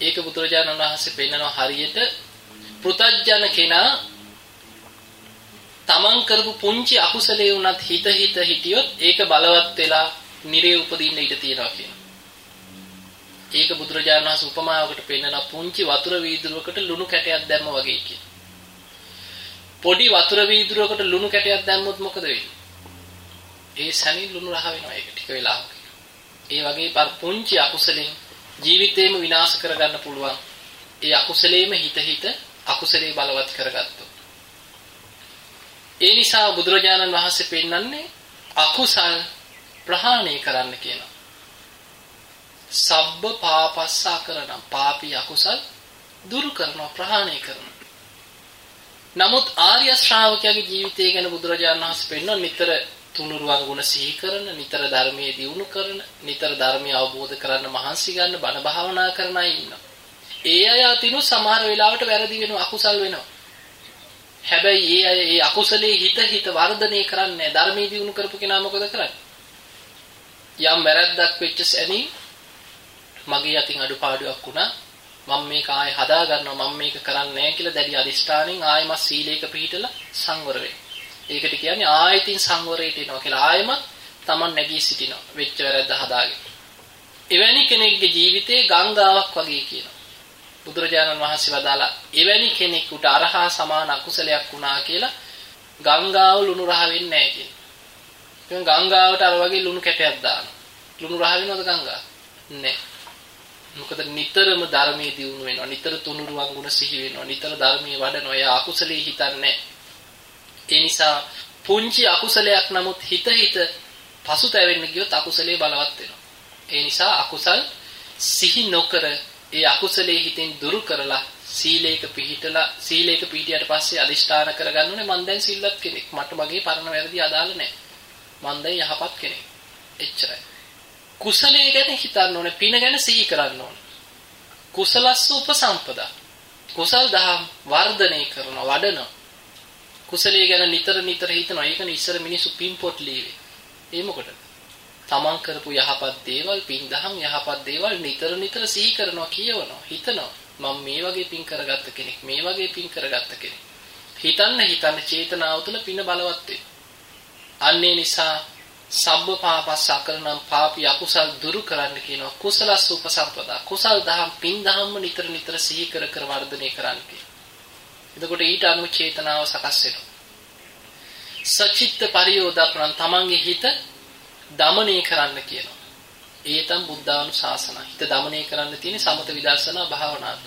ඒක බුදුරජාණන් වහන්සේ පෙන්නනවා හරියට පෘතජ්ජන කෙනා තමන් කරපු පුංචි අකුසලයේ වුණත් හිත හිත හිටියොත් ඒක බලවත් වෙලා නිරේ උපදින්න ඉඩ තියෙනවා කියනවා. ඒක බුදුරජාණන් වහන්සේ උපමාවකට පෙන්නන පුංචි වතුර වීදුරුවකට ලුණු කැටයක් දැම්ම වගේ කියන. පොඩි වතුර වීදුරුවකට ලුණු කැටයක් දැම්මොත් මොකද වෙන්නේ? ඒ සනින් ලුණු රහ වෙනවා ඒක ටික වෙලාවක. ඒ වගේ පර පුංචි අකුසලෙන් ජීවිතේම විනාශ කරගන්න පුළුවන්. ඒ අකුසලේම හිත හිත අකුසලේ බලවත් කරගත්තොත්. ඒ නිසා බුදුරජාණන් වහන්සේ පෙන්වන්නේ අකුසල් ප්‍රහාණය කරන්න කියනවා. සබ්බ පාපස්සා කරනම් පාපී අකුසල් දුරු කරනවා ප්‍රහාණය කරනවා. නමුත් ආර්ය ශ්‍රාවකයාගේ ජීවිතය ගැන බුදුරජාණන් වහන්සේ පෙන්වන නිතර තුනුරුවන් ගුණ සිහි කරන, නිතර ධර්මයේ දියුණු කරන, නිතර ධර්මය අවබෝධ කරන්න මහන්සි ගන්න, බණ භාවනා කරන අය ඉන්නවා. ඒ අය අතිනු සමහර වෙලාවට වැරදි වෙනවා, අකුසල් වෙනවා. හැබැයි ඒ අය ඒ අකුසලේ හිත හිත වර්ධනය කරන්නේ ධර්මයේ දියුණු කරපු කෙනා මොකද කරන්නේ? යම් වැරද්දක් වෙච්ච සැනින් මගේ අතින් අඩුපාඩුවක් වුණා මම මේක ආයෙ හදා ගන්නවා මම මේක කරන්නේ නැහැ කියලා දැඩි අදිෂ්ඨානෙන් ආයෙමත් සීලයක පිළිපිටලා සංවර වෙයි. ඒකට කියන්නේ ආයෙතින් සංවරයට එනවා කියලා ආයෙමත් Taman නැගී සිටිනවා වෙච්ච වැරද්ද හදාගෙන. එවැනි කෙනෙක්ගේ ජීවිතේ ගංගාවක් වගේ කියනවා. බුදුරජාණන් වහන්සේ වදාලා එවැනි කෙනෙකුට අරහා සමාන අකුසලයක් වුණා කියලා ගංගාව ලුණු රහ වෙන්නේ නැහැ කියනවා. ගංගාවට අර වගේ ලුණු කැටයක් දානවා. ලුණු රහ වෙනවද ගංගාව? නැහැ. මොකද නිතරම ධර්මයේ දියුණු වෙනවා. නිතර තුනුරුවන් ගුණ සිහි වෙනවා. නිතර ධර්මයේ වඩනවා. එයා අකුසලයේ හිතන්නේ ඒ නිසා පුංචි අකුසලයක් නමුත් හිත හිත පසුතැවෙන්න ගියොත් අකුසලයේ බලවත් වෙනවා. ඒ නිසා අකුසල් සිහි නොකර ඒ අකුසලයේ හිතෙන් දුරු කරලා සීලයක පිහිටලා සීලයක පිහිටියට පස්සේ අදිෂ්ඨාන කරගන්න ඕනේ මම දැන් සිල්වත් කෙනෙක්. මට මගේ පරණ වැරදි අදාළ නැහැ. මම දැන් යහපත් කෙනෙක්. එච්චරයි. කුසලයේ ගැන හිතන්න ඕනේ පින ගැන සිහි කරන්න ඕනේ. කුසලස්ස උපසම්පදා. කුසල් දහම් වර්ධනය කරන වඩන. කුසලයේ ගැන නිතර නිතර හිතනවා. ඒකනේ ඉස්සර මිනිස්සු පින් පොත් ලියවේ. ඒ මොකටද? තමන් කරපු යහපත් දේවල් පින් දහම් යහපත් දේවල් නිතර නිතර සිහි කරනවා කියවනවා හිතනවා. මම මේ වගේ පින් කරගත්ත කෙනෙක් මේ වගේ පින් කරගත්ත කෙනෙක්. හිතන්න හිතන්න චේතනාව තුළ පින බලවත් වෙනවා. අන්නේ නිසා සබ්බ පාපස් අකරණම් පාපී අකුසල් දුරු කරන්න කියනවා. කුසලස් උපසම්පදා කුසල් දහම් පින් දහම්ම නිතර නිතර සිහි කර කර වර්ධනය කරන්න කියනවා. එතකොට ඊට අනුව චේතනාව සකස් වෙනවා. සචිත්ත පරියෝදප්‍රන් තමන්ගේ හිත දමනය කරන්න කියනවා. ඒ තම බුද්ධානුශාසන. හිත දමනය කරන්න තියෙන සමත විදර්ශනා භාවනාව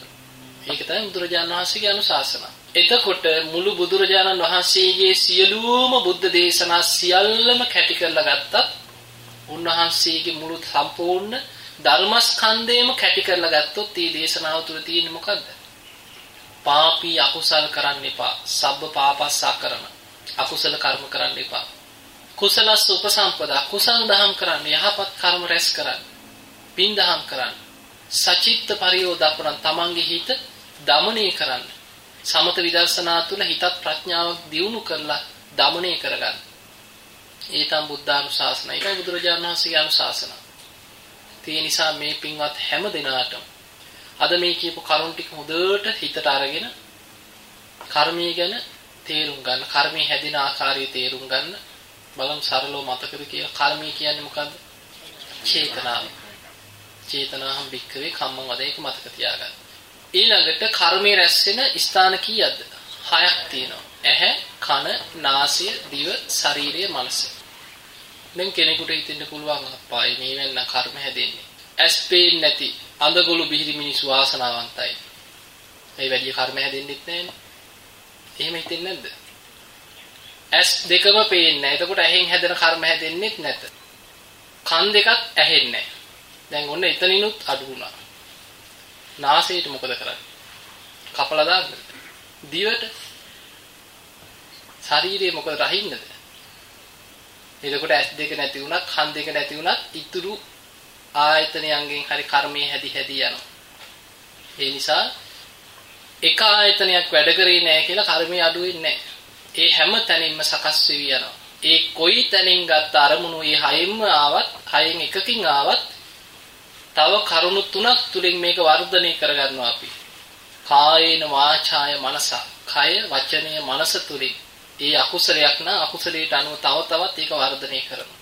ඒක තමයි බුදුරජාණන් වහන්සේගේ අනුශාසනා. එතකොට මුළු බුදුරජාණන් වහන්සේගේ සියලුම බුද්ධ දේශනා සියල්ලම කැටි කරලා ගත්තත් උන්වහන්සේගේ මුළු සම්පූර්ණ ධර්මස්කන්ධයම කැටි කරලා ගත්තොත් මේ දේශනාව තුළ තියෙන්නේ මොකද්ද? පාපී අකුසල් කරන්න එපා. සබ්බ පාපස්සා කරන. අකුසල කර්ම කරන්න එපා. කුසලස් උපසම්පදා කුසල් දහම් කරන්න යහපත් කර්ම රැස් කරන්න. පින් දහම් කරන්න. සචිත්ත පරියෝදපුරන් තමන්ගේ හිත දමනය කරන්න. සමත විදර්ශනා තුල හිතත් ප්‍රඥාවක් දියුණු කරලා දමනය කරගන්න. ඒ තම බුද්ධානුශාසන. ඒකයි බුදුරජාණන් වහන්සේගේ අනුශාසන. ඒ නිසා මේ පින්වත් හැම දිනාටම අද මේ කියපු කරුණ ටික හොඳට හිතට අරගෙන කර්මය ගැන තේරුම් ගන්න. කර්මය හැදෙන ආකාරය තේරුම් ගන්න. බලමු සරලව මතකද කියලා. කර්මය කියන්නේ මොකද්ද? චේතනාව. චේතනාහම් වික්කවේ කම්මං වදේක මතක තියාගන්න. ඊළඟට කර්මයේ රැස් වෙන ස්ථාන කීයක්ද? හයක් තියෙනවා. ඇහැ, කන, නාසය, දිව, ශරීරය, මනස. දැන් කෙනෙකුට හිතෙන්න පුළුවන් අපායි මේ වෙන්න කර්ම හැදෙන්නේ. ඇස් පේන්නේ නැති අඳගොළු බිහිරි මිනිස්සු වාසනාවන්තයි. ඒ වැඩි කර්ම හැදෙන්නෙත් නැහැනේ. එහෙම හිතෙන්නේ නැද්ද? ඇස් දෙකම පේන්නේ නැහැ. එතකොට ඇහෙන් හැදෙන කර්ම හැදෙන්නෙත් නැත. කන් දෙකත් ඇහෙන්නේ නැහැ. දැන් ඔන්න එතනිනුත් අඩු වුණා. නාසයට මොකද කරන්නේ? කපලා දාන්නද? දිවට? ශරීරේ මොකද රහින්නද? එතකොට ඇස් දෙක නැති වුණත්, කන් දෙක නැති වුණත් ඉතුරු ආයතනයන්ගෙන් හරි කර්මයේ හැදි හැදි යනවා. ඒ නිසා එක ආයතනයක් වැඩ කරේ නැහැ කියලා කර්මයේ අඩු වෙන්නේ නැහැ. ඒ හැම තැනින්ම සකස් වෙවි යනවා. ඒ කොයි තැනින් ගත්ත අරමුණු ඒ හයින්ම ආවත් හයින් එකකින් ආවත් තව කරුණු තුනක් තුලින් මේක වර්ධනය කරගන්නවා අපි. කායේන වාචාය මනස. කය වචනය මනස තුලින් ඒ අකුසලයක් නම් අකුසලයට අනුව තව තවත් ඒක වර්ධනය කරනවා.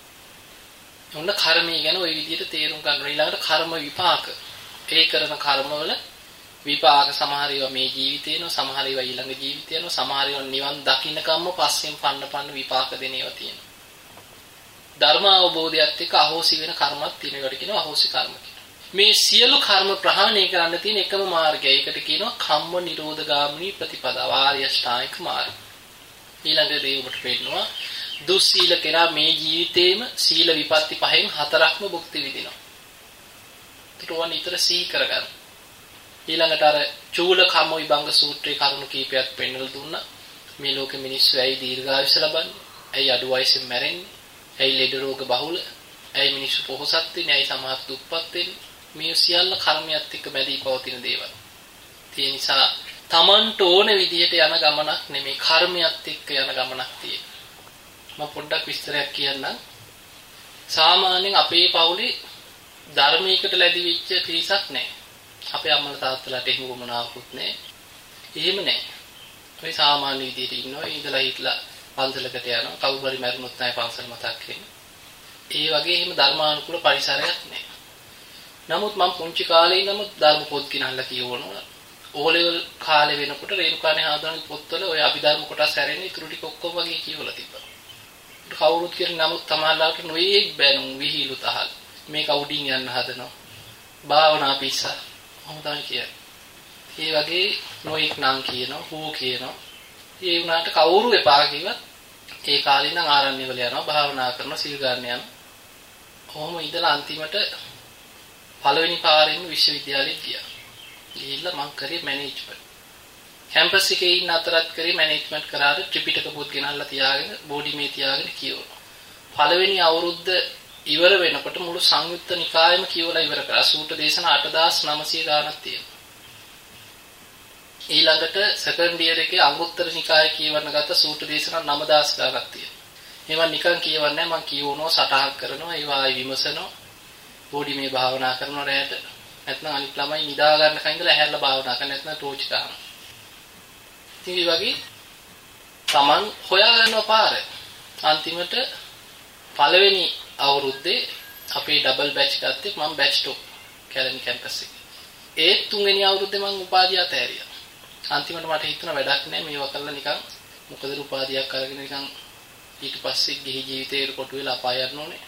ඔන්න කර්මය ගැන ওই විදිහට තේරුම් ගන්න ඊළඟට කර්ම විපාක. ඒ කරන කර්මවල විපාක සමහර ඒවා මේ ජීවිතේනෝ සමහර ඒවා ඊළඟ ජීවිතේනෝ සමහර ඒවා නිවන් දකින්නකම්ම පස්සෙන් පන්න පන්න විපාක දෙන ඒවා තියෙනවා. ධර්ම අවබෝධයත් එක්ක අහෝසි වෙන කර්මයක් තියෙනකට කියනවා අහෝසි කර්ම මේ සියලු කර්ම ප්‍රහාණය කරන්න තියෙන එකම මාර්ගය. ඒකට කියනවා කම්ම නිරෝධ ගාමිනී ප්‍රතිපදාව ආර්ය ශ්‍රායික මාර්ගය. ඊළඟ දේ ඔබට පෙන්නනවා දුස්සීල කෙනා මේ ජීවිතේම සීල විපatti පහෙන් හතරක්ම භුක්ති විඳිනවා. ඒක ඕන නිතර සිහි කරගන්න. ඊළඟට අර චූල කම්ම විභංග සූත්‍රයේ කරුණු කීපයක් පෙන්වලා දුන්නා. මේ ලෝකෙ මිනිස්සු ඇයි දීර්ඝායුෂ ලබන්නේ? ඇයි අඩු වයසෙන් මැරෙන්නේ? ඇයි ලෙඩ රෝග බහුල? ඇයි මිනිස්සු පොහොසත් වෙන්නේ? ඇයි සමහර දුප්පත් වෙන්නේ? මේ සියල්ල කර්මයක් එක්ක බැඳී පවතින දේවල්. ඒ නිසා Tamanට ඕන විදිහට යන ගමනක් නෙමේ කර්මයක් එක්ක යන ගමනක් තියෙන්නේ. මම පොඩ්ඩක් විස්තරයක් කියන්නම්. සාමාන්‍යයෙන් අපේ පවුලේ ධර්මයකට ලැබි වෙච්ච පිරිසක් නැහැ. අපේ අම්මලා තාත්තලාට එහෙම වමනාවකුත් නැහැ. එහෙම නැහැ. ඔය සාමාන්‍ය විදිහට ඉන්නවා. ඉඳලා හිටලා පන්සලකට යනවා. කවුරු හරි මැරුණොත් නැහැ පන්සල මතක් වෙන්නේ. ඒ වගේ එහෙම ධර්මානුකූල පරිසරයක් නැහැ. නමුත් මම පුංචි කාලේ ඉඳන්ම ධර්ම පොත් කිනහලා කියවනවා. ඕ ලෙවල් කාලේ වෙනකොට රේණුකානේ හාදාන පොත්වල ඔය අභිධර්ම කොටස් හැරෙන්නේ ඉතුරු ටික ඔක්කොම වගේ කියවලා තිබ්බා. කවුරුත් කියන නමුත් තමාලාට නොයේක් බැනුම් විහිළු තහල්. මේක උඩින් යන්න හදනවා. භාවනා පිස්සා. මොහොම තමයි කියන්නේ. ඒ වගේ නොයෙක් නම් කියනවා, හූ කියනවා. ඒ වුණාට කවුරු එපා කිව්වත් ඒ කාලේ නම් ආරණ්‍ය වල යනවා, භාවනා කරනවා, සිල් ගන්න යනවා. කොහොම ඉඳලා අන්තිමට පළවෙනි පාරෙන් විශ්වවිද්‍යාලෙට ගියා. ගිහිල්ලා මං කරේ මැනේජ්මන්ට්. කැම්පස් එකේ ඉන්න අතරත් කරේ මැනේජ්මන්ට් කරාට ත්‍රිපිටක පොත් ගෙනල්ලා තියාගෙන බෝඩි මේ තියාගෙන කියවනවා. පළවෙනි අවුරුද්ද ඉවර වෙනකොට මුළු සංයුත්ත නිකායම කියවලා ඉවර කරා. සූට දේශනා 8900 ගාණක් තියෙනවා. ඊළඟට සෙකන්ඩ් ඉයර් එකේ අංගුත්තර නිකාය කියවන්න ගත්ත සූට දේශනා 9000 ගාණක් තියෙනවා. ඒවා නිකන් කියවන්නේ මම කියවනවා සටහන් කරනවා ඒවා ආයි විමසනවා. බෝඩි මේ භාවනා කරන රැයට නැත්නම් අනිත් ළමයි නිදා ගන්න කන් ඉඳලා ඇහැරලා භාවනා කරන නැත්නම් ටෝච් ගන්න. ඉතින් වගේ Taman හොයාගන්න පාර. අන්තිමට පළවෙනි අවුරුද්දේ අපේ ඩබල් බැච් ගත්තේ මම බැච් 2 කැලණි කැම්පස් එකේ. ඒ තුන්වෙනි අවුරුද්දේ මම උපාධිය අතෑරියා. අන්තිමට මට හිතුණා වැඩක් නැහැ මේවා කරලා නිකන් මොකද උපාධියක් අරගෙන නිකන් ඊට පස්සේ ගිහි ජීවිතේට කොටු වෙලා අපාය යන්න ඕනේ.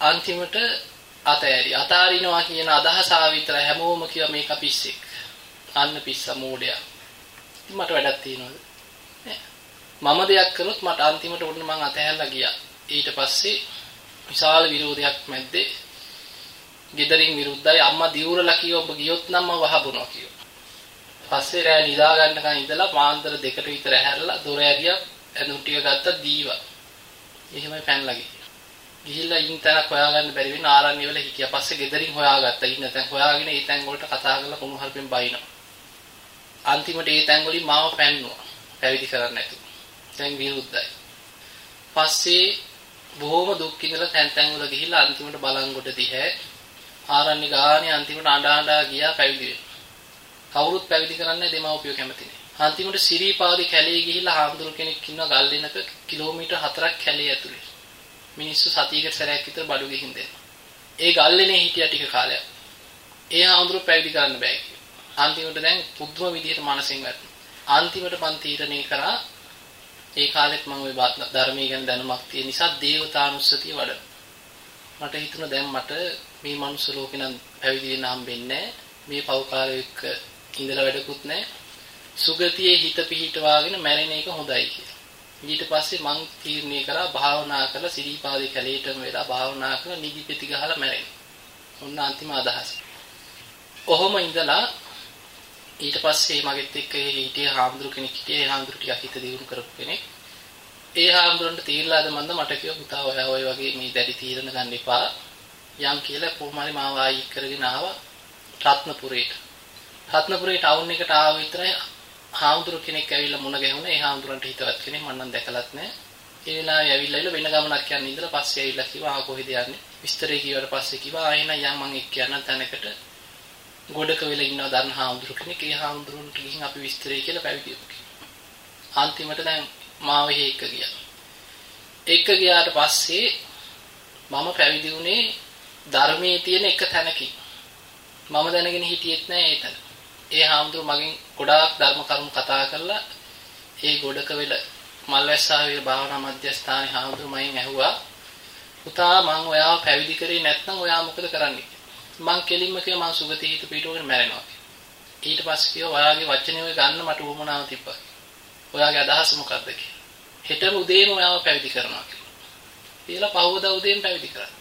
අන්තිමට අතෑරි. අතාරිනවා කියන අදහස ආව විතර හැමෝම කිය මේක පිස්සෙක්. අන්න පිස්ස මෝඩයා. මට වැඩක් තියෙනවද? මම දෙයක් කළොත් මට අන්තිමට උඩ මං අතහැරලා ගියා. ඊට පස්සේ විශාල විරෝධයක් මැද්දේ ගෙදරින් විරුද්ධයි අම්මා දිවුරලා කිව්ව ඔබ ගියොත් නම් මම වහබුනවා කිව්වා. පස්සේ රෑ නිදා ගන්නකන් ඉඳලා මාන්දර දෙකට විතර ඇහැරලා දොර ඇරියා ඇඳුම් ටික ගත්තා දීවා. එහෙමයි පැනලා ගියේ. ගිහිල්ලා ඉන්න තැනක් හොයාගන්න බැරි වෙන ආරණ්‍ය වල හිටියා. පස්සේ ගෙදරින් හොයාගත්තා. ඉන්න තැන් හොයාගෙන ඒ තැන් වලට කතා කරලා කුණු හarpෙන් බයිනවා. අන්තිමට ඒ තැන් වලින් මාව පැන්නුවා. පැවිදි කරන්න නැතුව. දැන් විරුද්ධයි. පස්සේ බොහොම දුක් විඳලා තැන් තැන් වල ගිහිල්ලා අන්තිමට බලංගොඩ දිහැ ආරණ්‍ය ගානේ අන්තිමට අඬ අඬා ගියා පැවිදි වෙන්න. කවුරුත් පැවිදි කරන්නේ දෙමව්පියෝ කැමති නෑ. අන්තිමට සිරිපාදේ කැලේ ගිහිල්ලා හාමුදුරු කෙනෙක් ඉන්නවා ගල්ලෙනක කිලෝමීටර් 4ක් කැලේ ඇතුලේ. මිනිස්සු සතියකට සැරයක් විතර බඩු ගිහින් දෙනවා. ඒ ගල්ලෙනේ හිටියා ටික කාලයක්. ඒ හාමුදුරු පැවිදි කරන්න බෑ කිව්වා. අන්තිමට දැන් පුදුම විදිහට මනසෙන් වැටුණා. අන්තිමට මං තීරණය කරා ඒ කාලෙත් මම ওই ධර්මයේ ගැන දැනුමක් තියෙන නිසා දේවතානුස්සතිය වඩන. මට හිතුණා දැන් මට මේ මනුස්ස ලෝකේ නම් පැවිදි වෙන්න හම්බෙන්නේ මේ පෞකාරය එක්ක ඉඳලා වැඩකුත් නැහැ. සුගතියේ හිත පිහිටවාගෙන මැරෙන එක හොඳයි කියලා. ඊට පස්සේ මං තීරණය කරා භාවනා කරලා සිරිපාදේ කැලේටම වෙලා භාවනා කරලා නිදි පෙති ගහලා මැරෙන්න. ඔන්න අන්තිම අදහස. කොහොම ඉඳලා ඊට පස්සේ මගෙත් එක්ක හිටිය හාමුදුරු කෙනෙක් හිටියේ ඒ හාමුදුරු ටිකක් හිත දියුණු කරපු කෙනෙක්. ඒ හාමුදුරන්ට තීරලාද මන්ද මට කිව්වා පුතා ඔයා ඔය වගේ මේ දැඩි තීරණ ගන්න එපා. යම් කියලා කොහොමරි මාව ආයි කරගෙන ආවා රත්නපුරේට. රත්නපුරේ ටවුන් එකට ආව විතරයි හාමුදුරු කෙනෙක් ඇවිල්ලා මුණ ගැහුණා. ඒ හාමුදුරන්ට හිතවත් කෙනෙක් මම නම් දැකලත් නැහැ. ඒ වෙලාවේ ඇවිල්ලා ඉල වෙන ගමනක් යන්න ඉඳලා පස්සේ ඇවිල්ලා කිව්වා ආ කොහෙද යන්නේ විස්තරේ කිව්වට පස්සේ කිව්වා ආ එහෙනම් යන් මං එක්ක යන්න තැනකට ගොඩක වෙලා ඉන්නවා දන්න හාමුදුරු කෙනෙක් ඒ හාමුදුරුන්ට ගිහින් අපි විස්තරේ කියලා පැවිදි අන්තිමට දැන් මාව හේක ගියා. එක ගියාට පස්සේ මම පැවිදි වුණේ ධර්මයේ තියෙන එක තැනකින්. මම දැනගෙන හිටියෙත් නෑ ඒතන. ඒ හාමුදුරු මගෙන් ගොඩාක් ධර්ම කරුණු කතා කරලා ඒ ගොඩක වෙල මල්වැස්සාවේ භාවනා මධ්‍යස්ථානයේ හාමුදුරු මගෙන් ඇහුවා පුතා මං ඔයාව පැවිදි කරේ නැත්නම් ඔයා මොකද කරන්නේ? මං කෙලින්ම කිව්වා මං සුගති හිත පිටුවගෙන මැරෙනවා. ඊට පස්සේ කිව්වා ඔයාගේ වචනේ ඔය ගන්න මට උවමනාව තිබ්බා. ඔයාගේ අදහස මොකක්ද කියලා. හෙටම උදේම ඔයාව පැවිදි කරනවා කියලා. කියලා පහවදා උදේම පැවිදි කරා.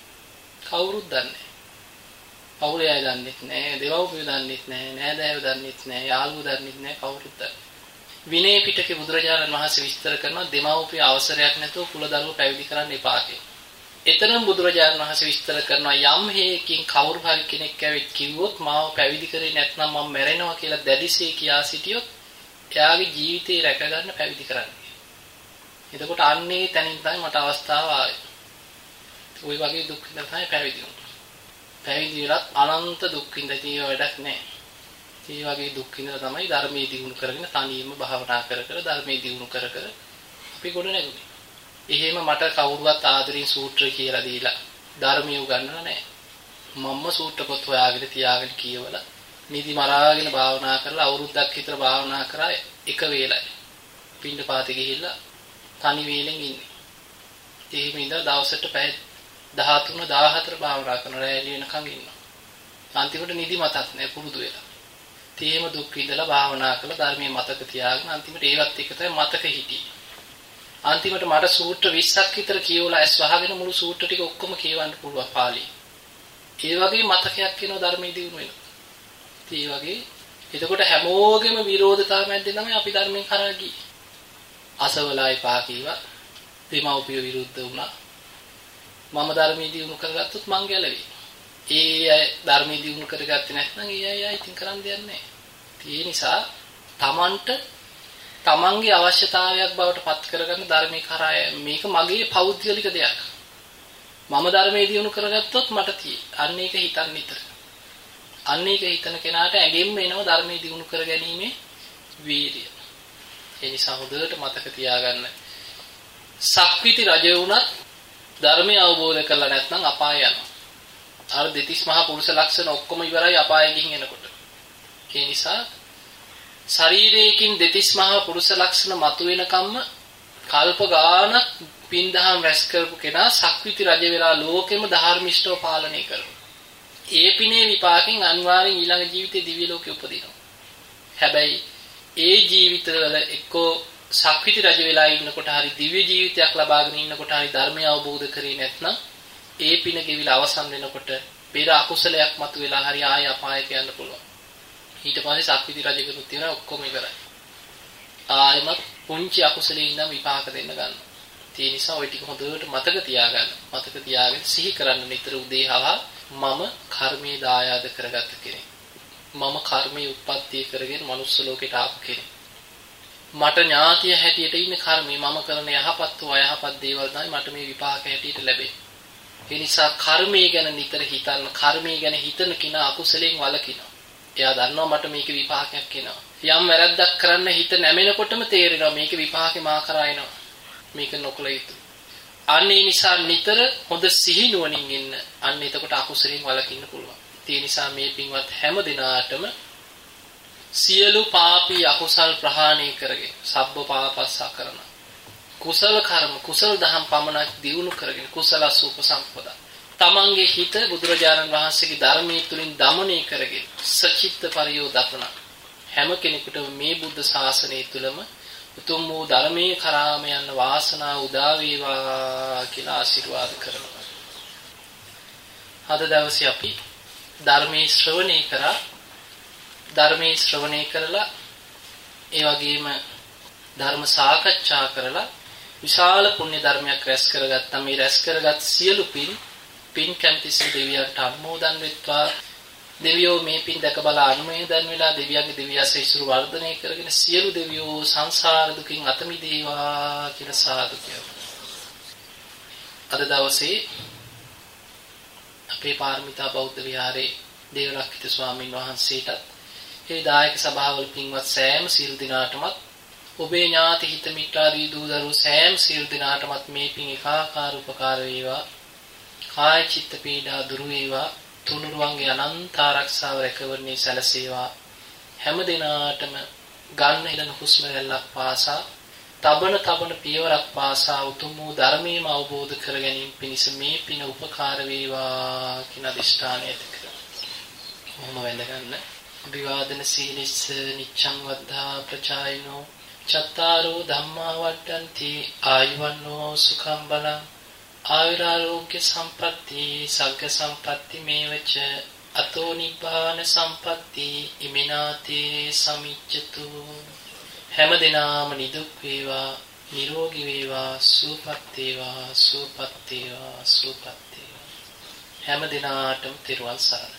කවුරුත් දන්නේ පවුලේ අය දන්නෙත් නැහැ, දෙවව්පියෝ දන්නෙත් නැහැ, නෑදෑයෝ දන්නෙත් නැහැ, යාළුවෝ දන්නෙත් නැහැ, කවුරුත් දන්නේ. විනය පිටකේ බුදුරජාණන් වහන්සේ විස්තර කරනවා දෙමව්පිය අවසරයක් නැතුව කුලදරුවෝ පැවිදි කරන්න එපා කියලා. එතරම් බුදුරජාණන් වහන්සේ විස්තර කරනවා යම් හේකින් කවුරු හරි කෙනෙක් ඇවිත් කිව්වොත් මාව පැවිදි කරේ නැත්නම් මම මැරෙනවා කියලා දැඩිසේ කියා සිටියොත් එයාගේ ජීවිතේ රැකගන්න පැවිදි කරන්න. එතකොට අන්නේ තැනින් තමයි මට අවස්ථාව ආවේ. ওই වගේ දුක් විඳලා තමයි පැවිදි වුණේ. පැවිදි වෙලත් අනන්ත දුක් විඳ තියෙ වැඩක් නැහැ. ඒ වගේ දුක් විඳලා තමයි ධර්මයේ දිනු කරගෙන තනියම භාවනා කර කර ධර්මයේ දිනු කර කර අපි ගොඩ නැගුණේ. එහෙම මට කවුරුවත් ආදරෙන් සූත්‍ර කියලා දීලා ධර්මිය උගන්වලා නැහැ. මම්ම සූත්‍ර පොත් හොයාගෙන තියාගෙන කියවලා නිදි මරාගෙන භාවනා කරලා අවුරුද්දක් විතර භාවනා කරා එක වේලයි. පින්න පාති ගිහිල්ලා තනි වේලෙන් ඉන්නේ. එහෙම ඉඳලා දවසට පැය 13 14 භාවනා කරන රැලි වෙනකන් ඉන්නවා. අන්තිමට නිදි මතක් නැහැ පුරුදු වෙලා. තේම දුක් විඳලා භාවනා කරලා ධර්මයේ මතක තියාගෙන අන්තිමට ඒවත් එක තමයි මතක හිටියේ. අන්තිමට මට සූත්‍ර 20ක් විතර කියවලා ඇස් වහගෙන මුළු සූත්‍ර ටික ඔක්කොම කියවන්න පුළුවන් පාළි. ඒ වගේ මතකයක් වෙනවා ධර්මයේ දිනු වෙනවා. ඒ වගේ එතකොට හැමෝගෙම විරෝධතාව මැද්දේ තමයි අපි ධර්මයෙන් කරා ගියේ. අසවලායි පා කීවා. දෙමව්පිය විරුද්ධ වුණා. මම ධර්මයේ දිනු කරගත්තොත් මං ගැලවෙයි. ඒ අය ධර්මයේ දිනු කරගත්තේ නැත්නම් ඒ අය අය ඉතින් කරන්න දෙයක් නැහැ. ඒ නිසා Tamanට තමන්ගේ අවශ්‍යතාවයක් බවට පත් කරගන්න ධර්මයේ කරා මේක මගේ පෞද්ගලික දෙයක්. මම ධර්මයේ දිනු කරගත්තොත් මට තියෙයි. අන්න ඒක හිතන්න විතර. අන්න ඒක හිතන කෙනාට ඇගෙම්ම එනවා ධර්මයේ දිනු කර ගැනීමේ වීර්යය. ඒ නිසා හොඳට මතක තියාගන්න. සක්විති රජ වුණත් ධර්මය අවබෝධ කරලා නැත්නම් අපාය යනවා. අර දෙතිස් මහා පුරුෂ ලක්ෂණ ඔක්කොම ඉවරයි අපාය ගිහින් එනකොට. ඒ නිසා ශරීරයකින් දෙතිස් මහා පුරුෂ ලක්ෂණ මතුවෙනකම්ම කල්ප ගානක් පින්දහම් රැස් කරපු කෙනා සක්විති රජ වෙලා ලෝකෙම ධර්මිෂ්ඨව පාලනය කරනවා. ඒ පිනේ විපාකෙන් අනිවාර්යෙන් ඊළඟ ජීවිතේ දිව්‍ය ලෝකෙ උපදිනවා. හැබැයි ඒ ජීවිතවල එක්කෝ සක්විති රජ වෙලා ඉන්නකොට හරි දිව්‍ය ජීවිතයක් ලබාගෙන ඉන්නකොට හරි ධර්මය අවබෝධ කරේ නැත්නම් ඒ පින ගෙවිලා අවසන් වෙනකොට පෙර අකුසලයක් මතුවෙලා හරි ආය අපායට යන්න පුළුවන්. ඊට පස්සේ සක්විති රජකෙනුත් තියෙනවා ඔක්කොම ඉවරයි. ආයෙමත් පුංචි අකුසලේ ඉඳන් විපාක දෙන්න ගන්නවා. ඒ නිසා ওই ටික හොඳට මතක තියාගන්න. මතක තියාගෙන සිහි කරන්න නිතර උදේ හවා මම කර්මයේ දායාද කරගත්ත කෙනෙක්. මම කර්මයේ උප්පත්තිය කරගෙන manuss ලෝකෙට ආපු කෙනෙක්. මට ඥාතිය හැටියට ඉන්න කර්මය මම කරන යහපත් හෝ අයහපත් දේවල් තමයි මට මේ විපාක හැටියට ලැබෙන්නේ. ඒ නිසා කර්මය ගැන නිතර හිතන්න කර්මය ගැන හිතන කෙනා අකුසලෙන් වළකිනවා. එයා දන්නවා මට මේක විපාකයක් එනවා. යම් වැරද්දක් කරන්න හිත නැමෙනකොටම තේරෙනවා මේක විපාකේ මා කරා එනවා. මේක නොකළ යුතුයි. අන්න ඒ නිසා නිතර හොඳ සිහිනුවණින් ඉන්න. අන්න එතකොට අකුසලින් වළකින්න පුළුවන්. ඒ නිසා මේ පින්වත් හැම දිනාටම සියලු පාපී අකුසල් ප්‍රහාණය කරගෙන සබ්බ පාපස්සා කරන. කුසල කර්ම කුසල දහම් පමණක් දියුණු කරගෙන කුසල සූපසම්පදා තමන්ගේ හිත බුදුරජාණන් වහන්සේගේ ධර්මයේ තුලින් দমনය කරගෙන සචිත්ත පරියෝදපන හැම කෙනෙකුටම මේ බුද්ධ ශාසනය තුලම උතුම් වූ ධර්මයේ කරාම යන වාසනාව උදා වේවා කියලා ආශිර්වාද කරනවා. අද දවසේ අපි ධර්මයේ ශ්‍රවණය කරා ධර්මයේ ශ්‍රවණය කරලා ඒ වගේම ධර්ම සාකච්ඡා කරලා විශාල පුණ්‍ය ධර්මයක් රැස් කරගත්තා. මේ රැස් කරගත් සියලු පින් පින් කැමති දෙවියන්ට අනුමෝදන් වෙත්වා. දෙවියෝ මේ පින් දැක බලා අනුමෝදන් වෙලා දෙවියන්ගේ දෙවියන්ස ඉසුරු වර්ධනය කරගෙන සියලු දෙවියෝ සංසාර දුකින් අත මිදේවා කියලා සාදු කියමු අද දවසේ අපේ පාරමිතා බෞද්ධ විහාරයේ දේවරක්කිත ස්වාමින් වහන්සේටත් ඒ දායක සභාවල පින්වත් සෑම සියලු දිනාටමත් ඔබේ ඥාති හිත මිත්‍රාදී දූ දරුවෝ සෑම සියලු දිනාටමත් මේ පින් එකාකාර උපකාර වේවා කාය චිත්ත පීඩා දුරු වේවා තුනුරුවන්ගේ අනන්ත ආරක්ෂාව රැකවරණේ සැලසේවා හැම දිනාටම ගන්න හිලන හුස්ම රැල්ලක් පාසා තබන තබන පියවරක් පාසා උතුම් වූ ධර්මයේම අවබෝධ කර ගැනීම පිණිස මේ පින උපකාර වේවා කියන අදිෂ්ඨානය ඇති කරගන්න. කොහොම වැඳ ගන්න. අභිවාදන සීලිස්ස නිච්ඡං වද්ධා ප්‍රචායිනෝ. චත්තාරෝ ධම්මා වඩ්ඩಂತಿ ආයුවන්නෝ සුඛං බලං. ආයුරාෝග්‍ය සම්පatti සග්ග සම්පatti මේවච. අතෝ නිබ්බාන සම්පatti ඉමිනාතේ සමිච්ඡතු. හැම දිනාම නිදුක් වේවා නිරෝගී වේවා සුවපත් වේවා සුවපත් වේවා සුවපත් වේවා. හැම දිනාටම තෙරුවන් සරණයි.